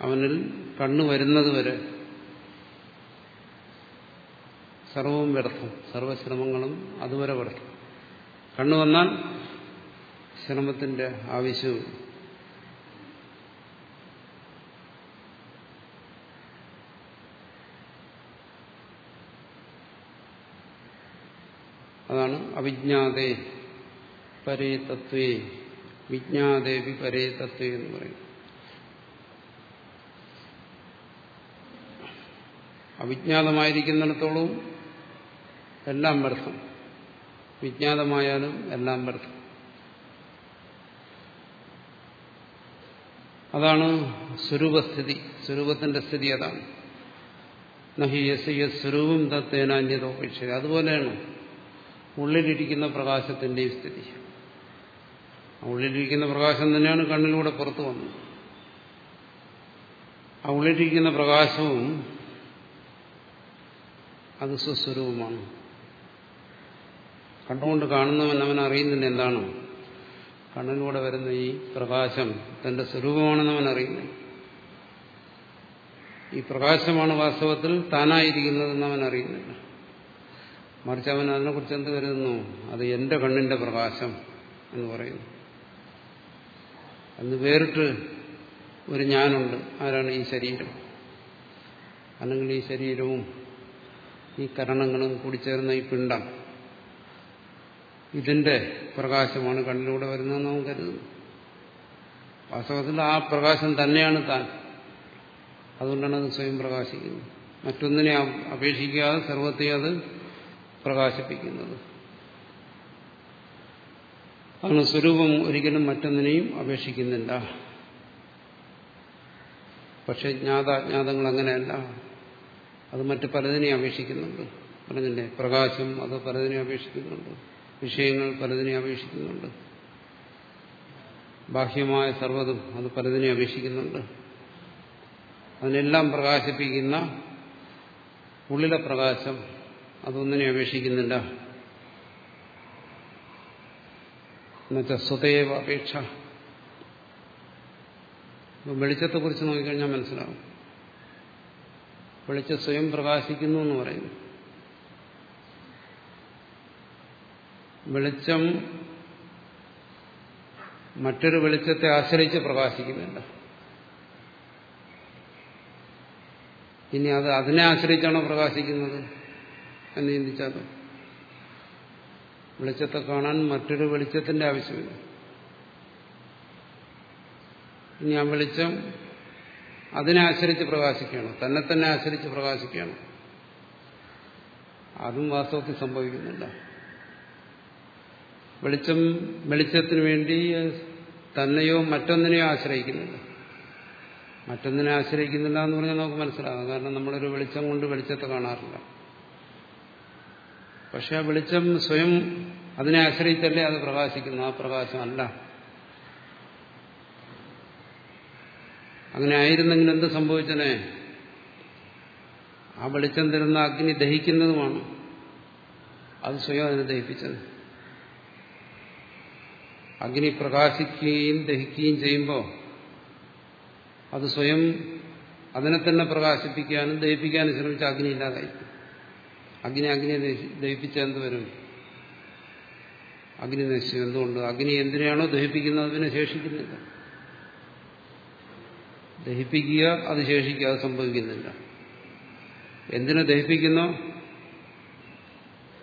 അവനിൽ കണ്ണ് വരുന്നത് വരെ സർവവും വ്യർത്ഥം സർവശ്രമങ്ങളും അതുവരെ വ്യർത്ഥം. കണ്ണു വന്നാൽ ശ്രമത്തിന്റെ ആവശ്യവും. അതാണ് അവിജ്ഞാതേ പരേ തത്വേ വിജ്ഞാദേവി പരേ തത്വേ എന്ന് പറയും അവിജ്ഞാതമായിരിക്കുന്നിടത്തോളം എല്ലാം വ്യർത്ഥം. വിജ്ഞാതമായാലും എല്ലാം വ്യർത്ഥം. അതാണ് സ്വരൂപസ്ഥിതി. സ്വരൂപത്തിന്റെ സ്ഥിതി അതാണ്. നഹി യസ് യസ് സ്വരൂപം തത്തേനാന്യതോപേക്ഷ അതുപോലെയാണ് ഉള്ളിലിരിക്കുന്ന പ്രകാശത്തിന്റെയും സ്ഥിതി. ഉള്ളിലിരിക്കുന്ന പ്രകാശം തന്നെയാണ് കണ്ണിലൂടെ പുറത്തു വന്നത്. ആ ഉള്ളിലിരിക്കുന്ന പ്രകാശവും അത് സ്വസ്വരൂപമാണ്. കണ്ടുകൊണ്ട് കാണുന്നവൻ അവൻ അറിയുന്നില്ല എന്താണ്. കണ്ണിലൂടെ വരുന്ന ഈ പ്രകാശം തന്റെ സ്വരൂപമാണെന്ന് അവൻ അറിയുന്നു ഈ പ്രകാശമാണ് വാസ്തവത്തിൽ താനായിരിക്കുന്നതെന്ന് അവൻ അറിയുന്നില്ല. മറിച്ച് അവൻ അതിനെക്കുറിച്ച് എന്ത് കരുതുന്നു? അത് എന്റെ കണ്ണിന്റെ പ്രകാശം എന്ന് പറയുന്നു. അന്ന് വേറിട്ട് ഒരു ഞാനുണ്ട്. ആരാണ് ഈ ശരീരം? അല്ലെങ്കിൽ ഈ ശരീരവും ഈ കരണങ്ങളും കൂടി ചേർന്ന ഈ പിണ്ടം ഇതിന്റെ പ്രകാശമാണ് കണ്ണിലൂടെ വരുന്നതെന്ന് നമുക്ക് കരുതുന്നു. വാസ്തവത്തിൽ ആ പ്രകാശം തന്നെയാണ് താൻ. അതുകൊണ്ടാണ് അത് സ്വയം പ്രകാശിക്കുന്നത്. മറ്റൊന്നിനെ അപേക്ഷിക്കാതെ സർവത്തെ അത് പ്രകാശിപ്പിക്കുന്നത്. അതാണ് സ്വരൂപം ഒരിക്കലും മറ്റൊന്നിനെയും അപേക്ഷിക്കുന്നില്ല. പക്ഷെ ജ്ഞാതാജ്ഞാതങ്ങൾ അങ്ങനെയല്ല. അത് മറ്റു പലതിനെയും അപേക്ഷിക്കുന്നുണ്ട്. പറഞ്ഞില്ലേ പ്രകാശം അത് പലതിനെ അപേക്ഷിക്കുന്നുണ്ട്. വിഷയങ്ങൾ പലതിനെ അപേക്ഷിക്കുന്നുണ്ട്. ബാഹ്യമായ സർവതും അത് പലതിനെ അപേക്ഷിക്കുന്നുണ്ട്. അതിനെല്ലാം പ്രകാശിപ്പിക്കുന്ന ഉള്ളിലെ പ്രകാശം അതൊന്നിനെ അപേക്ഷിക്കുന്നില്ല. എന്നുവെച്ചാൽ സ്വതേവ അപേക്ഷ. വെളിച്ചത്തെക്കുറിച്ച് നോക്കിക്കഴിഞ്ഞാൽ മനസ്സിലാവും. വെളിച്ചം സ്വയം പ്രകാശിക്കുന്നു എന്ന് പറയുന്നു. വെളിച്ചം മറ്റൊരു വെളിച്ചത്തെ ആശ്രയിച്ച് പ്രകാശിക്കുന്നില്ല ഇനി അത് അതിനെ ആശ്രയിച്ചാണോ പ്രകാശിക്കുന്നത്? എന്ന് ചിന്തിച്ചാൽ വെളിച്ചത്തെ കാണാൻ മറ്റൊരു വെളിച്ചത്തിന്റെ ആവശ്യമില്ല. ഇനി ആ വെളിച്ചം അതിനെ ആശ്രയിച്ച് പ്രകാശിക്കുകയാണ്. തന്നെ തന്നെ ആശ്രയിച്ച് പ്രകാശിക്കുകയാണ്. അതും വാസ്തവത്തിൽ സംഭവിക്കുന്നില്ല. വെളിച്ചം വെളിച്ചത്തിന് വേണ്ടി തന്നെയോ മറ്റൊന്നിനെയോ ആശ്രയിക്കുന്നില്ല മറ്റൊന്നിനെ ആശ്രയിക്കുന്നില്ല എന്ന് പറഞ്ഞാൽ നമുക്ക് മനസ്സിലാകാം. കാരണം നമ്മളൊരു വെളിച്ചം കൊണ്ട് വെളിച്ചത്തെ കാണാറില്ല. പക്ഷെ ആ വെളിച്ചം സ്വയം അതിനെ ആശ്രയിച്ചല്ലേ അത് പ്രകാശിക്കുന്നു? ആ പ്രകാശമല്ല. അങ്ങനെ ആയിരുന്നെങ്കിൽ എന്ത് സംഭവിച്ചനെ? ആ വെളിച്ചം തരുന്ന അഗ്നി ദഹിക്കുന്നതുമാണ്. അത് സ്വയം അതിനെ ദഹിപ്പിച്ചത്. അഗ്നി പ്രകാശിക്കുകയും ദഹിക്കുകയും ചെയ്യുമ്പോൾ അത് സ്വയം അതിനെ തന്നെ പ്രകാശിപ്പിക്കാനും ദഹിപ്പിക്കാനും ശ്രമിച്ച അഗ്നി ഇല്ലാതായി അഗ്നി അഗ്നിയെ ദഹിപ്പിച്ച എന്ത് വരും? അഗ്നി നശിച്ചു. എന്തുകൊണ്ട്? അഗ്നി എന്തിനാണോ ദഹിപ്പിക്കുന്നത്? അതിനെ ശേഷിക്കുന്നില്ല. ദഹിപ്പിക്കുക അത് ശേഷിക്കുക അത് സംഭവിക്കുന്നില്ല. എന്തിനെ ദഹിപ്പിക്കുന്നോ?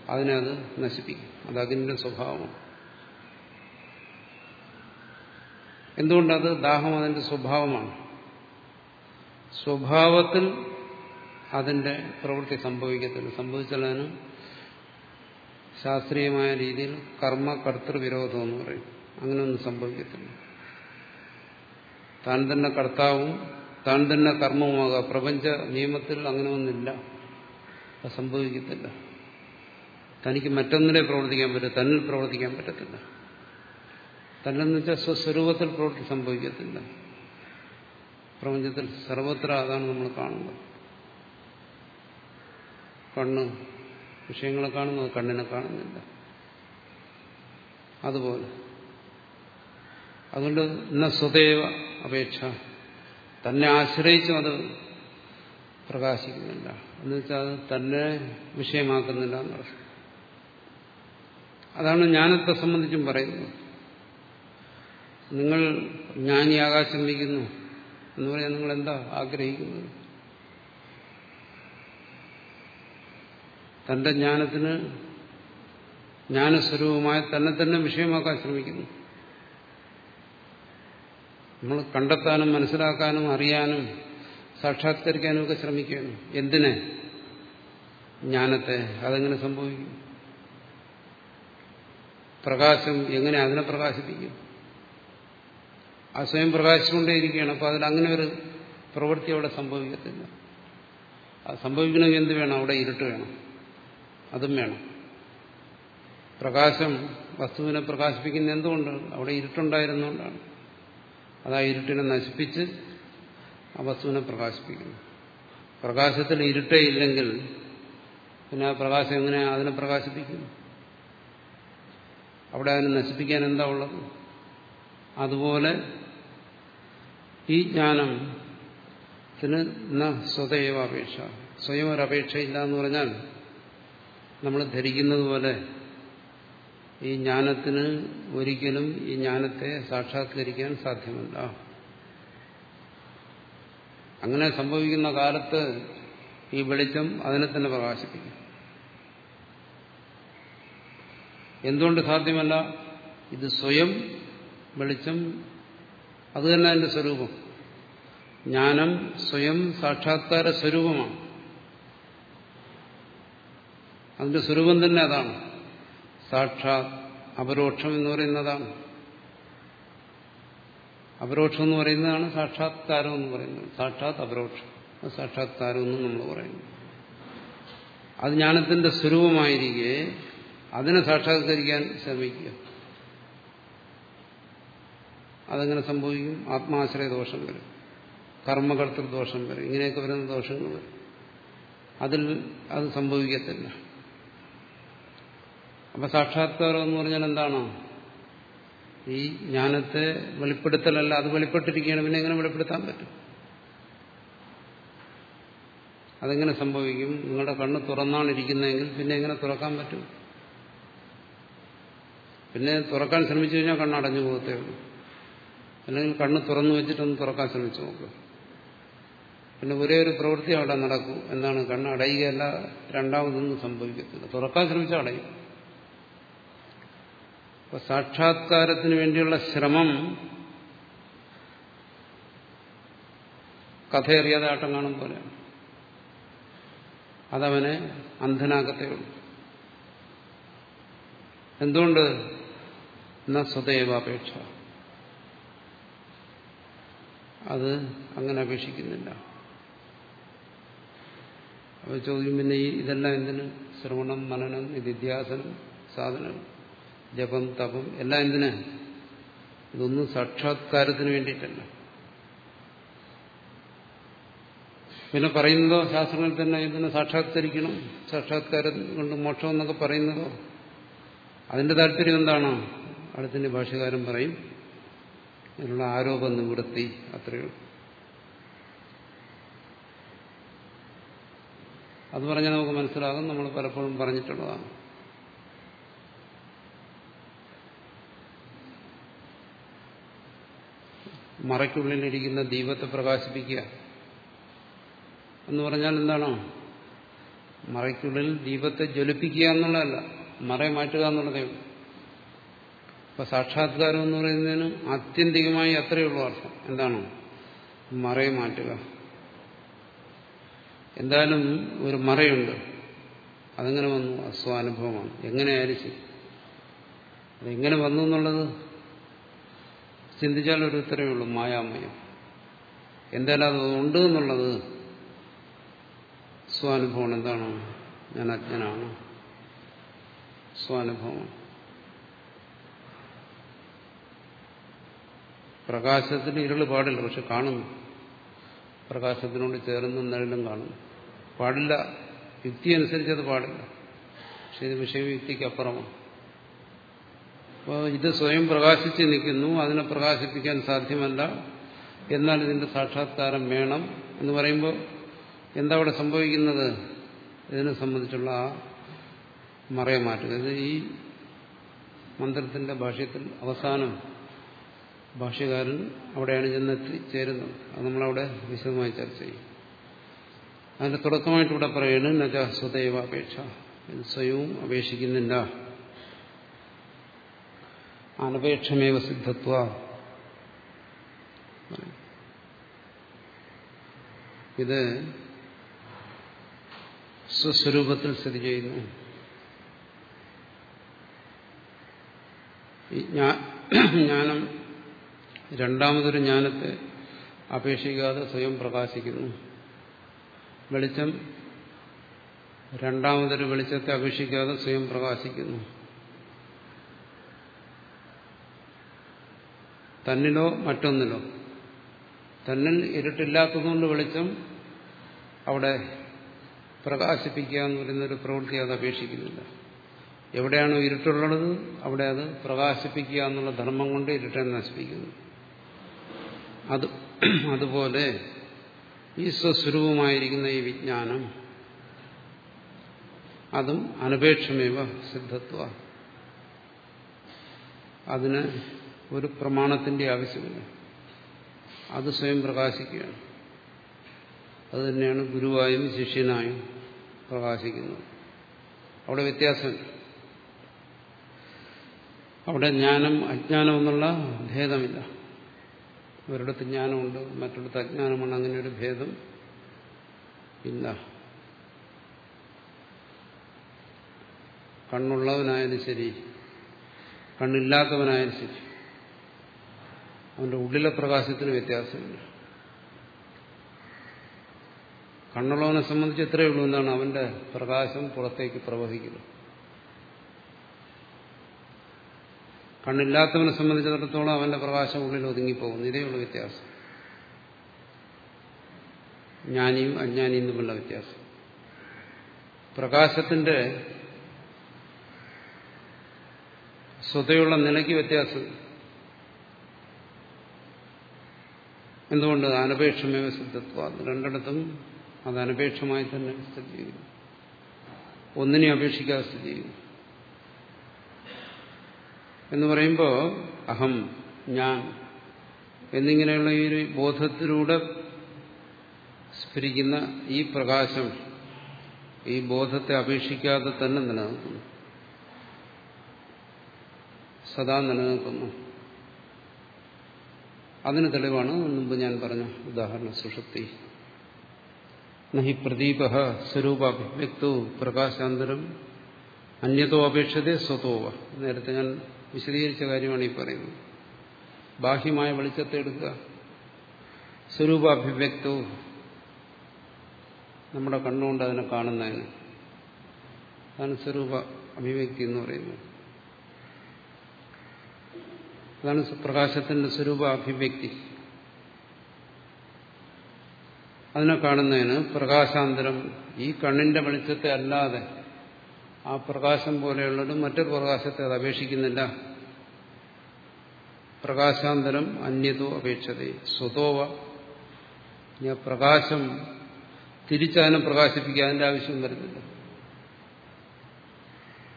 അതിനെ അത് നശിപ്പിക്കും. അത് അഗ്നിയുടെ സ്വഭാവമാണ്. എന്തുകൊണ്ടത്? ദാഹം അതിന്റെ സ്വഭാവമാണ്. സ്വഭാവത്തിൽ അതിന്റെ പ്രവൃത്തി സംഭവിക്കത്തില്ല. സംഭവിച്ചാൽ അതിന് ശാസ്ത്രീയമായ രീതിയിൽ കർമ്മ കർത്തൃവിരോധം എന്ന് പറയും. അങ്ങനെയൊന്നും സംഭവിക്കത്തില്ല. താൻ തന്നെ കർത്താവും താൻ തന്നെ കർമ്മവുമാകാം. പ്രപഞ്ച നിയമത്തിൽ അങ്ങനെ ഒന്നില്ല അത് സംഭവിക്കത്തില്ല. തനിക്ക് മറ്റൊന്നിനെ പ്രവർത്തിക്കാൻ പറ്റും തന്നിൽ പ്രവർത്തിക്കാൻ പറ്റത്തില്ല. തന്നെന്ന് വെച്ചാൽ സ്വസ്വരൂപത്തിൽ പ്രവൃത്തി സംഭവിക്കത്തില്ല. പ്രപഞ്ചത്തിൽ സർവത്ര അതാണ് നമ്മൾ കാണുന്നത്. കണ്ണ് വിഷയങ്ങളെ കാണുന്നത് കണ്ണിനെ കാണുന്നില്ല. അതുപോലെ. അതുകൊണ്ട് ഇന്ന സ്വദേവ അപേക്ഷ. തന്നെ ആശ്രയിച്ചും അത് പ്രകാശിക്കുന്നില്ല. എന്ന് വെച്ചാൽ അത് തന്നെ വിഷയമാക്കുന്നില്ല എന്നർത്ഥം അതാണ് ജ്ഞാനത്തെ സംബന്ധിച്ചും പറയുന്നത്. നിങ്ങൾ ജ്ഞാനിയാകാൻ ശ്രമിക്കുന്നു എന്ന് പറയാൻ നിങ്ങൾ എന്താ ആഗ്രഹിക്കുന്നത്? തന്റെ ജ്ഞാനത്തിന് ജ്ഞാനസ്വരൂപമായ തന്നെ തന്നെ വിഷയമാക്കാൻ ശ്രമിക്കുന്നു. നമ്മൾ കണ്ടെത്താനും മനസ്സിലാക്കാനും അറിയാനും സാക്ഷാത്കരിക്കാനും ഒക്കെ ശ്രമിക്കുകയാണ്. എന്തിനെ? ജ്ഞാനത്തെ. അതെങ്ങനെ സംഭവിക്കും? പ്രകാശം എങ്ങനെ അതിനെ പ്രകാശിപ്പിക്കും? ആ സ്വയം പ്രകാശിച്ചുകൊണ്ടേയിരിക്കുകയാണ്. അപ്പോൾ അതിൽ അങ്ങനെ ഒരു പ്രവൃത്തി അവിടെ സംഭവിക്കത്തില്ല. അത് സംഭവിക്കണമെങ്കിൽ എന്ത് വേണം? അവിടെ ഇരുട്ട് വേണം. അതും വേണം. പ്രകാശം വസ്തുവിനെ പ്രകാശിപ്പിക്കുന്ന എന്തുകൊണ്ട്? അവിടെ ഇരുട്ടുണ്ടായിരുന്നുകൊണ്ടാണ് അത് ആ ഇരുട്ടിനെ നശിപ്പിച്ച് ആ വസ്തുവിനെ പ്രകാശിപ്പിക്കുന്നു. പ്രകാശത്തിൽ ഇരുട്ടേ ഇല്ലെങ്കിൽ പിന്നെ ആ പ്രകാശം എങ്ങനെ അതിനെ പ്രകാശിപ്പിക്കും? അവിടെ അതിനെ നശിപ്പിക്കാൻ എന്താ ഉള്ളത്? അതുപോലെ ഈ ജ്ഞാനത്തിന് ന സ്വതയവ അപേക്ഷ. സ്വയം ഒരു അപേക്ഷയില്ല എന്ന് പറഞ്ഞാൽ നമ്മൾ ധരിക്കുന്നത് പോലെ ഈ ജ്ഞാനത്തിന് ഒരിക്കലും ഈ ജ്ഞാനത്തെ സാക്ഷാത്കരിക്കാൻ സാധ്യമല്ല. അങ്ങനെ സംഭവിക്കുന്ന കാലത്ത് ഈ വെളിച്ചം അതിനെ തന്നെ പ്രകാശിപ്പിക്കും. എന്തുകൊണ്ട് സാധ്യമല്ല? ഇത് സ്വയം വെളിച്ചം അത് തന്നെ അതിന്റെ സ്വരൂപം. ജ്ഞാനം സ്വയം സാക്ഷാത്കാര സ്വരൂപമാണ്. അതിന്റെ സ്വരൂപം തന്നെ അതാണ്. സാക്ഷാത് അപരോക്ഷം എന്ന് പറയുന്നതാണ്. അപരോക്ഷം എന്ന് പറയുന്നതാണ് സാക്ഷാത്കാരം എന്ന് പറയുന്നത്. സാക്ഷാത് അപരോക്ഷം. സാക്ഷാത്കാരം എന്നും നമ്മൾ പറയുന്നു. അത് ജ്ഞാനത്തിന്റെ സ്വരൂപമായിരിക്കെ അതിനെ സാക്ഷാത്കരിക്കാൻ ശ്രമിക്കുക. അതെങ്ങനെ സംഭവിക്കും. ആത്മാശ്രയ ദോഷം വരും. കർമ്മകർത്തൃ ദോഷം വരും. ഇങ്ങനെയൊക്കെ വരുന്ന ദോഷങ്ങൾ വരും. അതിൽ അത് സംഭവിക്കത്തില്ല. അപ്പൊ സാക്ഷാത്കാരം എന്ന് പറഞ്ഞാൽ എന്താണോ? ഈ ജ്ഞാനത്തെ വെളിപ്പെടുത്തലല്ല അത് വെളിപ്പെട്ടിരിക്കുകയാണ്. പിന്നെ എങ്ങനെ വെളിപ്പെടുത്താൻ പറ്റും? അതെങ്ങനെ സംഭവിക്കും? നിങ്ങളുടെ കണ്ണ് തുറന്നാണ് ഇരിക്കുന്നതെങ്കിൽ പിന്നെ എങ്ങനെ തുറക്കാൻ പറ്റും? പിന്നെ തുറക്കാൻ ശ്രമിച്ചു കഴിഞ്ഞാൽ കണ്ണടഞ്ഞു പോകത്തേ ഉള്ളൂ. അല്ലെങ്കിൽ കണ്ണ് തുറന്നു വെച്ചിട്ടൊന്ന് തുറക്കാൻ ശ്രമിച്ചു നോക്കുക പിന്നെ ഒരേ ഒരു പ്രവൃത്തി അവിടെ നടക്കും. എന്താണ്? കണ്ണ് അടയുകയല്ല രണ്ടാമതൊന്നും സംഭവിക്കത്തില്ല. തുറക്കാൻ ശ്രമിച്ചാൽ അടയും. അപ്പൊ സാക്ഷാത്കാരത്തിന് വേണ്ടിയുള്ള ശ്രമം കഥയറിയാതെ ആട്ടം കാണും പോലെയാണ് അതവനെ അന്ധനാക്കത്തേ ഉള്ളൂ. എന്തുകൊണ്ട്? എന്ന സ്വതേവാപേക്ഷ അത് അങ്ങനെ അപേക്ഷിക്കുന്നില്ല. അപ്പോൾ ചോദ്യം പിന്നെ ഈ ഇതെല്ലാം എന്തിന്? ശ്രവണം മനനം നിധ്യാസനം സാധനം ജപം തപം എല്ലാം എന്തിന്? ഇതൊന്നും സാക്ഷാത്കാരത്തിന് വേണ്ടിയിട്ടല്ല. പിന്നെ പറയുന്നതോ ശാസ്ത്രങ്ങളിൽ തന്നെ ഇതിനെ സാക്ഷാത്കരിക്കണം? സാക്ഷാത്കാരം കൊണ്ട് മോക്ഷം എന്നൊക്കെ പറയുന്നതോ? അതിന്റെ താല്പര്യം എന്താണോ? അടുത്തിന്റെ ഭാഷകാരം പറയും ഇതിനുള്ള ആരോപ നിവൃത്തി. അത്രയുള്ളൂ അത് പറഞ്ഞാൽ നമുക്ക് മനസ്സിലാകും. നമ്മൾ പലപ്പോഴും പറഞ്ഞിട്ടുള്ളതാണ്. മറയ്ക്കുള്ളിലിരിക്കുന്ന ദീപത്തെ പ്രകാശിപ്പിക്കുക എന്ന് പറഞ്ഞാൽ എന്താണോ? മറയ്ക്കുള്ളിൽ ദീപത്തെ ജ്വലിപ്പിക്കുക എന്നുള്ളതല്ല. മറയെ മാറ്റുക എന്നുള്ളതേ ഉള്ളൂ. അപ്പൊ സാക്ഷാത്കാരം എന്ന് പറയുന്നതിന് ആത്യന്തികമായി അത്രയേ ഉള്ളൂ അർത്ഥം. എന്താണ്? മറയെ മാറ്റുക. എന്തായാലും ഒരു മറയുണ്ട്. അതെങ്ങനെ വന്നു? അസ്വാനുഭവമാണ്. എങ്ങനെയായാലും ശരി. അതെങ്ങനെ വന്നു എന്നുള്ളത് ചിന്തിച്ചാൽ ഒരു ഉത്തരവേ ഉള്ളൂ. മായാമയം. എന്തായാലും അതുണ്ട് എന്നുള്ളത് സ്വാനുഭവം എന്താണ്? ഞാൻ അജ്ഞനാണ്. സ്വാനുഭവം പ്രകാശത്തിന് ഇരുൾ പാടില്ല പക്ഷെ കാണുന്നു. പ്രകാശത്തിനോട് ചേർന്ന് നിഴലും കാണുന്നു. പാടില്ല യുക്തി അനുസരിച്ച് അത് പാടില്ല. പക്ഷെ ഇത് വിഷയയുക്തിക്ക് അപ്പുറമാണ്. അപ്പോൾ ഇത് സ്വയം പ്രകാശിച്ച് നിൽക്കുന്നു അതിനെ പ്രകാശിപ്പിക്കാൻ സാധ്യമല്ല. എന്നാൽ ഇതിന്റെ സാക്ഷാത്കാരം വേണം എന്ന് പറയുമ്പോൾ എന്താ അവിടെ സംഭവിക്കുന്നത്? ഇതിനെ സംബന്ധിച്ചുള്ള ആ മറയെ മാറ്റുക ഇത് ഈ മന്ത്രത്തിന്റെ ഭാഷ്യത്തിൽ അവസാനം ഭാഷ്യകാരൻ അവിടെയാണ് ചെന്നെത്തിച്ചേരുന്നത് അത് നമ്മളവിടെ വിശദമായി ചർച്ച ചെയ്യും. അതിന്റെ തുടക്കമായിട്ട് ഇവിടെ പറയുന്നത് നജ സ്വദൈവ അപേക്ഷ. ഇത് സ്വയവും അപേക്ഷിക്കുന്നില്ല. അനപേക്ഷമേവ സിദ്ധത്വ. ഇത് സ്വസ്വരൂപത്തിൽ സ്ഥിതി ചെയ്യുന്നു. ജ്ഞാനം രണ്ടാമതൊരു ജ്ഞാനത്തെ അപേക്ഷിക്കാതെ സ്വയം പ്രകാശിക്കുന്നു. വെളിച്ചം രണ്ടാമതൊരു വെളിച്ചത്തെ അപേക്ഷിക്കാതെ സ്വയം പ്രകാശിക്കുന്നു. തന്നിലോ മറ്റൊന്നിലോ. തന്നിൽ ഇരുട്ടില്ലാത്തതുകൊണ്ട് വെളിച്ചം അവിടെ പ്രകാശിപ്പിക്കുക എന്ന് പറയുന്നൊരു പ്രവൃത്തി അത് അപേക്ഷിക്കുന്നില്ല. എവിടെയാണോ ഇരുട്ടുള്ളത് അവിടെ അത് പ്രകാശിപ്പിക്കുക എന്നുള്ള ധർമ്മം കൊണ്ട് ഇരുട്ടെ നശിപ്പിക്കുന്നു. അത് അതുപോലെ ഈ സ്വസ്വരൂപമായിരിക്കുന്ന ഈ വിജ്ഞാനം അതും അനപേക്ഷമേവ സിദ്ധത്വ. അതിന് ഒരു പ്രമാണത്തിന്റെ ആവശ്യമില്ല. അത് സ്വയം പ്രകാശിക്കുകയാണ്. അത് തന്നെയാണ് ഗുരുവായും ശിഷ്യനായും പ്രകാശിക്കുന്നത്. അവിടെ വ്യത്യാസം അവിടെ ജ്ഞാനം അജ്ഞാനം എന്നുള്ള ഭേദമില്ല. ഒരിടത്ത് ജ്ഞാനമുണ്ട് മറ്റൊരിടത്ത് അജ്ഞാനമാണ് അങ്ങനെ ഒരു ഭേദം ഇല്ല. കണ്ണുള്ളവനായാലും ശരി കണ്ണില്ലാത്തവനായാലും ശരി അവന്റെ ഉള്ളിലെ പ്രകാശത്തിന് വ്യത്യാസമില്ല. കണ്ണുള്ളവനെ സംബന്ധിച്ച് എത്രയേ ഉള്ളൂ എന്താണ് അവന്റെ പ്രകാശം പുറത്തേക്ക് പ്രവഹിക്കുന്നത്. കണ്ണില്ലാത്തവനെ സംബന്ധിച്ചിടത്തോളം അവന്റെ പ്രകാശം ഉള്ളിൽ ഒതുങ്ങിപ്പോകുന്നു. ഇതേ ഉള്ളൂ വ്യത്യാസം. ജ്ഞാനിയും അജ്ഞാനിയും തമ്മിലുള്ള വ്യത്യാസം. പ്രകാശത്തിന്റെ സ്വതയുള്ള നിലയ്ക്ക് വ്യത്യാസം. എന്തുകൊണ്ട്? അനപേക്ഷമേവ സിദ്ധത്വ. രണ്ടിടത്തും അത് അനപേക്ഷമായി തന്നെ സ്ഥിതി ചെയ്യുന്നു. ഒന്നിനെ അപേക്ഷിക്കാതെ സ്ഥിതി ചെയ്യുന്നു. എന്ന് പറയുമ്പോൾ അഹം ഞാൻ എന്നിങ്ങനെയുള്ള ഈ ഒരു ബോധത്തിലൂടെ സ്ഫിരിക്കുന്ന ഈ പ്രകാശം ഈ ബോധത്തെ അപേക്ഷിക്കാതെ തന്നെ നിലനിൽക്കുന്നു. സദാ നിലനിൽക്കുന്നു. അതിന് തെളിവാണ് മുമ്പ് ഞാൻ പറഞ്ഞ ഉദാഹരണ സുഷുപ്തി. നഹി പ്രദീപ സ്വരൂപാഭിവ്യക്തോ പ്രകാശാന്തരം അന്യതോ അപേക്ഷതേ സ്വതോവ. നേരത്തെ ഞാൻ വിശദീകരിച്ച കാര്യമാണ് ഈ പറയുന്നത്. ബാഹ്യമായ വെളിച്ചത്തെ എടുക്കുക. സ്വരൂപാഭിവ്യക്തവും നമ്മുടെ കണ്ണുകൊണ്ട് അതിനെ കാണുന്നതിന്. അതാണ് സ്വരൂപ അഭിവ്യക്തി എന്ന് പറയുന്നത്. അതാണ് പ്രകാശത്തിന്റെ സ്വരൂപ അഭിവ്യക്തി. അതിനെ കാണുന്നതിന് പ്രകാശാന്തരം ഈ കണ്ണിന്റെ വെളിച്ചത്തെ അല്ലാതെ ആ പ്രകാശം പോലെയുള്ളത് മറ്റൊരു പ്രകാശത്തെ അത് അപേക്ഷിക്കുന്നില്ല. പ്രകാശാന്തരം അന്യതോ അപേക്ഷത. സ്വതോവ. ഞാൻ പ്രകാശം തിരിച്ചതിനെ പ്രകാശിപ്പിക്കുക അതിന്റെ ആവശ്യം വരുന്നില്ല.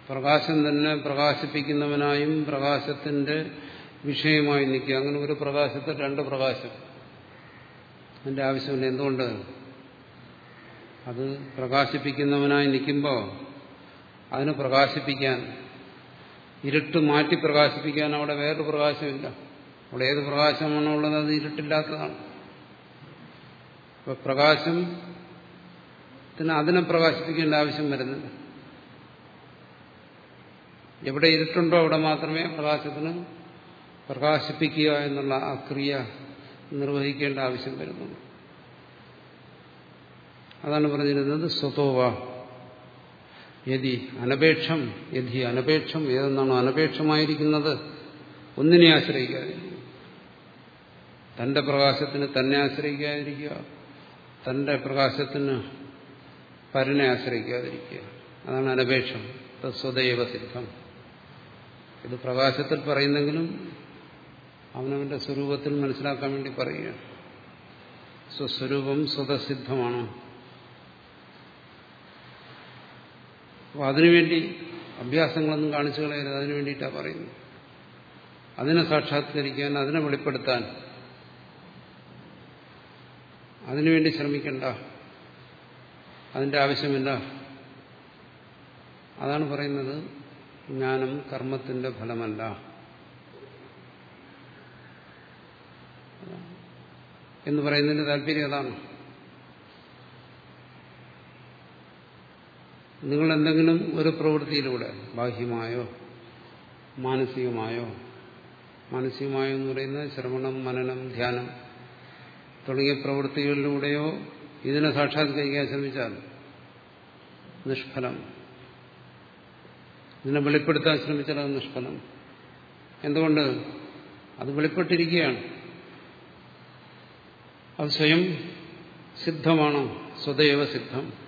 പ്രകാശം തന്നെ പ്രകാശിപ്പിക്കുന്നവനായും പ്രകാശത്തിന്റെ വിഷയമായി നിൽക്കുക. അങ്ങനെ ഒരു പ്രകാശത്തെ രണ്ട് പ്രകാശം. അതിന്റെ ആവശ്യമില്ല. എന്തുകൊണ്ട്? അത് പ്രകാശിപ്പിക്കുന്നവനായി നിൽക്കുമ്പോൾ അതിന് പ്രകാശിപ്പിക്കാൻ. ഇരുട്ട് മാറ്റി പ്രകാശിപ്പിക്കാൻ അവിടെ വേറൊരു പ്രകാശമില്ല. അവിടെ ഏത് പ്രകാശമാണോ ഉള്ളത് അത് ഇരുട്ടില്ലാത്തതാണ്. അപ്പൊ പ്രകാശം അതിനെ പ്രകാശിപ്പിക്കേണ്ട ആവശ്യം വരുന്നില്ല. എവിടെ ഇരുട്ടുണ്ടോ അവിടെ മാത്രമേ പ്രകാശത്തിന് പ്രകാശിപ്പിക്കുക എന്നുള്ള ആ ക്രിയ നിർവഹിക്കേണ്ട ആവശ്യം വരുന്നുള്ളൂ. അതാണ് പറഞ്ഞിരുന്നത് സ്വതോവ. യതി അനപേക്ഷം യതി അനപേക്ഷം ഏതെന്നാണോ അനപേക്ഷമായിരിക്കുന്നത് ഒന്നിനെ ആശ്രയിക്കാതിരിക്കുക. തന്റെ പ്രകാശത്തിന് തന്നെ ആശ്രയിക്കാതിരിക്കുക. തന്റെ പ്രകാശത്തിന് പരനെ ആശ്രയിക്കാതിരിക്കുക. അതാണ് അനപേക്ഷം. സ്വദൈവ സിദ്ധം. ഇത് പ്രകാശത്തിൽ പറയുന്നെങ്കിലും അവനവന്റെ സ്വരൂപത്തിൽ മനസ്സിലാക്കാൻ വേണ്ടി പറയുകയാണ്. സ്വസ്വരൂപം സ്വതസിദ്ധമാണ്. അപ്പോൾ അതിനുവേണ്ടി അഭ്യാസങ്ങളൊന്നും കാണിച്ചു കളയരുത്. അതിനു വേണ്ടിയിട്ടാണ് പറയുന്നത്. അതിനെ സാക്ഷാത്കരിക്കാൻ അതിനെ വെളിപ്പെടുത്താൻ. അതിനുവേണ്ടി ശ്രമിക്കണ്ട. അതിന്റെ ആവശ്യമില്ല. അതാണ് പറയുന്നത് ജ്ഞാനം കർമ്മത്തിന്റെ ഫലമല്ല. എന്ന് പറയുന്നതിന്റെ താല്പര്യം അതാണ്. നിങ്ങൾ എന്തെങ്കിലും ഒരു പ്രവൃത്തിയിലൂടെ ബാഹ്യമായോ മാനസികമായോ മാനസികമായോ എന്ന് പറയുന്നത് ശ്രവണം മനനം ധ്യാനം തുടങ്ങിയ പ്രവൃത്തികളിലൂടെയോ ഇതിനെ സാക്ഷാത്കരിക്കാൻ ശ്രമിച്ചാൽ നിഷ്ഫലം. ഇതിനെ വെളിപ്പെടുത്താൻ ശ്രമിച്ചാൽ അത് നിഷ്ഫലം. എന്തുകൊണ്ട്? അത് വെളിപ്പെട്ടിരിക്കുകയാണ്. അത് സ്വയം സിദ്ധമാണ് സ്വതേവ സിദ്ധം.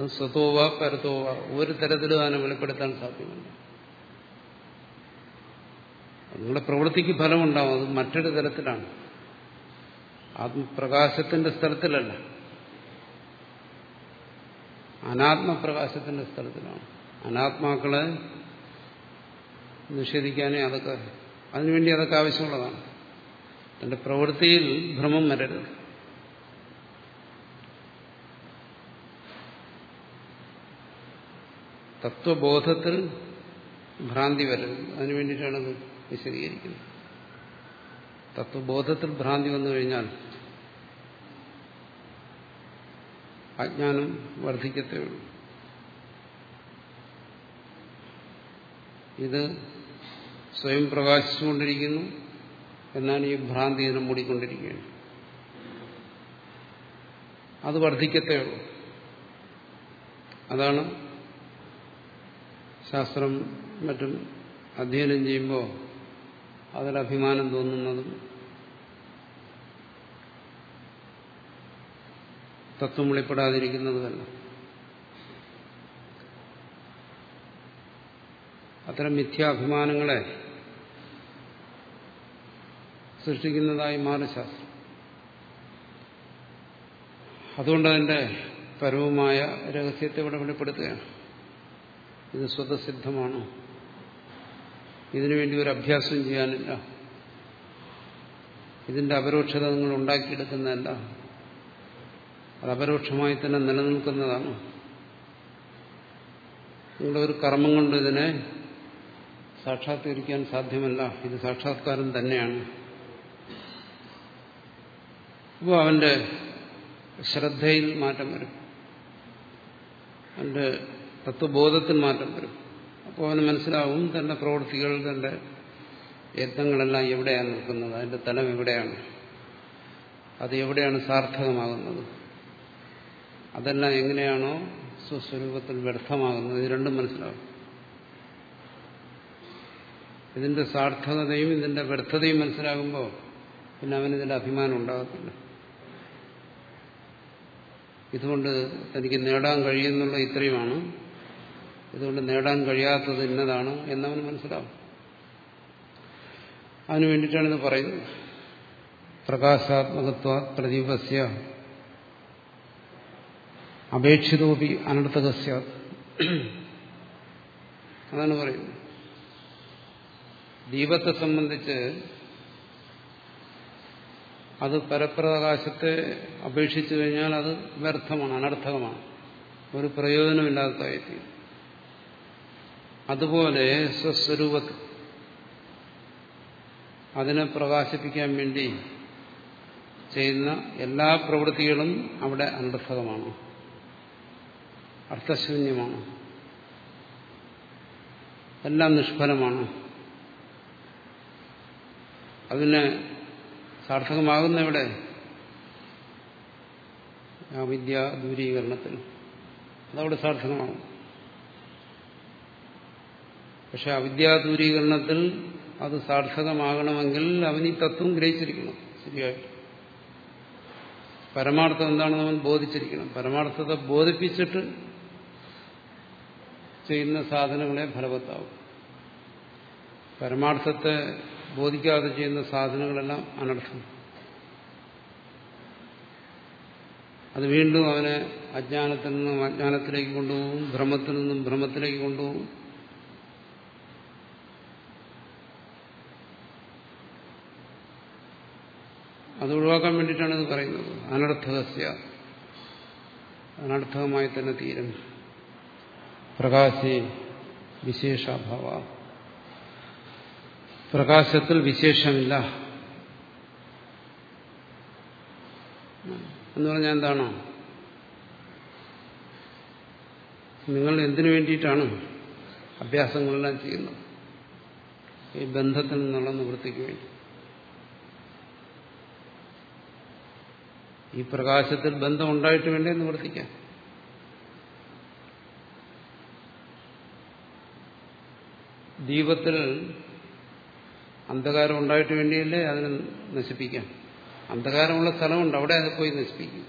അത് സ്വതോവ പരതോവ ഒരു തരത്തിലും അതിനെ വെളിപ്പെടുത്താൻ സാധ്യമല്ല. നിങ്ങളുടെ പ്രവൃത്തിക്ക് ഫലമുണ്ടാവും. അത് മറ്റൊരു തരത്തിലാണ്. ആത്മപ്രകാശത്തിന്റെ സ്ഥലത്തിലല്ല. അനാത്മപ്രകാശത്തിന്റെ സ്ഥലത്തിലാണ്. അനാത്മാക്കളെ നിഷേധിക്കാനേ അതൊക്കെ അതിനുവേണ്ടി അതൊക്കെ ആവശ്യമുള്ളതാണ്. തന്റെ പ്രവൃത്തിയിൽ ഭ്രമം വരരുത്. തത്വബോധത്തിൽ ഭ്രാന്തി വരരുത്. അതിനു വേണ്ടിയിട്ടാണ് വിശദീകരിക്കുന്നത്. തത്വബോധത്തിൽ ഭ്രാന്തി വന്നു കഴിഞ്ഞാൽ അജ്ഞാനം വർദ്ധിക്കത്തേ ഉള്ളൂ. ഇത് സ്വയം പ്രകാശിച്ചുകൊണ്ടിരിക്കുന്നു എന്നാണ് ഈ ഭ്രാന്തി ഇതിനെ മൂടിക്കൊണ്ടിരിക്കുകയാണ്. അത് വർദ്ധിക്കത്തേ ഉള്ളൂ. അതാണ് ശാസ്ത്രം മറ്റും അധ്യയനം ചെയ്യുമ്പോൾ അതിൽ അഭിമാനം തോന്നുന്നതും തത്വം വെളിപ്പെടാതിരിക്കുന്നതുമല്ല. അത്തരം മിഥ്യാഭിമാനങ്ങളെ സൃഷ്ടിക്കുന്നതായി മാറി ശാസ്ത്രം. അതുകൊണ്ട് അതിന്റെ പരവുമായ രഹസ്യത്തെ ഇവിടെ വെളിപ്പെടുത്തുകയാണ്. ഇത് സ്വതസിദ്ധമാണ്. ഇതിനുവേണ്ടി ഒരു അഭ്യാസം ചെയ്യാനില്ല. ഇതിന്റെ അപരോക്ഷത നിങ്ങൾ ഉണ്ടാക്കിയെടുക്കുന്നതല്ല. അത് അപരോക്ഷമായി തന്നെ നിലനിൽക്കുന്നതാണ്. നിങ്ങളുടെ ഒരു കർമ്മം കൊണ്ട് ഇതിനെ സാക്ഷാത്കരിക്കാൻ സാധ്യമല്ല. ഇത് സാക്ഷാത്കാരം തന്നെയാണ്. അപ്പോൾ അവന്റെ ശ്രദ്ധയിൽ മാറ്റം വരും. അവന്റെ തത്വബോധത്തിൽ മാറ്റം വരും. അപ്പോൾ അവന് മനസ്സിലാവും തന്റെ പ്രവൃത്തികൾ തന്റെ യത്നങ്ങളെല്ലാം എവിടെയാണ് നിൽക്കുന്നത് അതിന്റെ തലം എവിടെയാണ് അത് എവിടെയാണ് സാർത്ഥകമാകുന്നത് അതെല്ലാം എങ്ങനെയാണോ സ്വസ്വരൂപത്തിൽ വ്യർത്ഥമാകുന്നത് ഇത് രണ്ടും മനസ്സിലാവും. ഇതിന്റെ സാർത്ഥകതയും ഇതിന്റെ വ്യർത്ഥതയും മനസ്സിലാകുമ്പോൾ പിന്നെ അവനിതിന്റെ അഭിമാനം ഉണ്ടാകത്തില്ല. ഇതുകൊണ്ട് തനിക്ക് നേടാൻ കഴിയുന്നുള്ള ഇത്രയുമാണ്. ഇതുകൊണ്ട് നേടാൻ കഴിയാത്തത് ഇന്നതാണ് എന്നവന് മനസ്സിലാവും. അതിനു വേണ്ടിയിട്ടാണ് ഇത് പറയുന്നത്. പ്രകാശാത്മകത്വ പ്രദീപസ്യ അപേക്ഷിതോപി അനർത്ഥകസ്യ അതാണ് പറയുന്നത്. ദീപത്തെ സംബന്ധിച്ച് അത് പരപ്രകാശത്തെ അപേക്ഷിച്ചു കഴിഞ്ഞാൽ അത് വ്യർത്ഥമാണ് അനർത്ഥകമാണ് ഒരു പ്രയോജനമില്ലാത്തതായി അതുപോലെ സ്വസ്വരൂപത്തിൽ അതിനെ പ്രകാശിപ്പിക്കാൻ വേണ്ടി ചെയ്യുന്ന എല്ലാ പ്രവൃത്തികളും അവിടെ അനർത്ഥകമാണ്. അർത്ഥശൂന്യമാണ്. എല്ലാം നിഷ്ഫലമാണ്. അതിന് സാർത്ഥകമാകുന്ന എവിടെ വിദ്യാ ദൂരീകരണത്തിൽ. അതവിടെ സാർത്ഥകമാകും. പക്ഷെ അവിദ്യാദൂരീകരണത്തിൽ അത് സാർത്ഥകമാകണമെങ്കിൽ അവൻ ഈ തത്വം ഗ്രഹിച്ചിരിക്കണം. ശരിയായിട്ട് പരമാർത്ഥം എന്താണെന്ന് അവൻ ബോധിച്ചിരിക്കണം. പരമാർത്ഥത്തെ ബോധിപ്പിച്ചിട്ട് ചെയ്യുന്ന സാധനങ്ങളെ ഫലവത്താവും. പരമാർത്ഥത്തെ ബോധിക്കാതെ ചെയ്യുന്ന സാധനങ്ങളെല്ലാം അനർത്ഥം. അത് വീണ്ടും അവനെ അജ്ഞാനത്തിൽ നിന്നും അജ്ഞാനത്തിലേക്ക് കൊണ്ടുപോകും ഭ്രമത്തിൽ നിന്നും ഭ്രമത്തിലേക്ക് കൊണ്ടുപോകും. അത് ഒഴിവാക്കാൻ വേണ്ടിയിട്ടാണ് ഇത് പറയുന്നത്. അനർത്ഥകസ്യ അനർത്ഥകമായി തന്നെ തീരും. പ്രകാശി വിശേഷാഭാവ. പ്രകാശത്തിൽ വിശേഷമില്ല. എന്ന് പറഞ്ഞാൽ എന്താണോ? നിങ്ങൾ എന്തിനു വേണ്ടിയിട്ടാണ് അഭ്യാസങ്ങളെല്ലാം ചെയ്യുന്നത്? ഈ ബന്ധത്തിൽ നിന്നുള്ള നിവൃത്തിക്ക് വേണ്ടി. ഈ പ്രകാശത്തിൽ ബന്ധം ഉണ്ടായിട്ട് വേണ്ടേ നിവർത്തിക്കാം ദീപത്തിൽ അന്ധകാരം ഉണ്ടായിട്ട് വേണ്ടിയല്ലേ? അതിനെ നശിപ്പിക്കാം. അന്ധകാരമുള്ള സ്ഥലമുണ്ട്. അവിടെ അത് പോയി നശിപ്പിക്കും.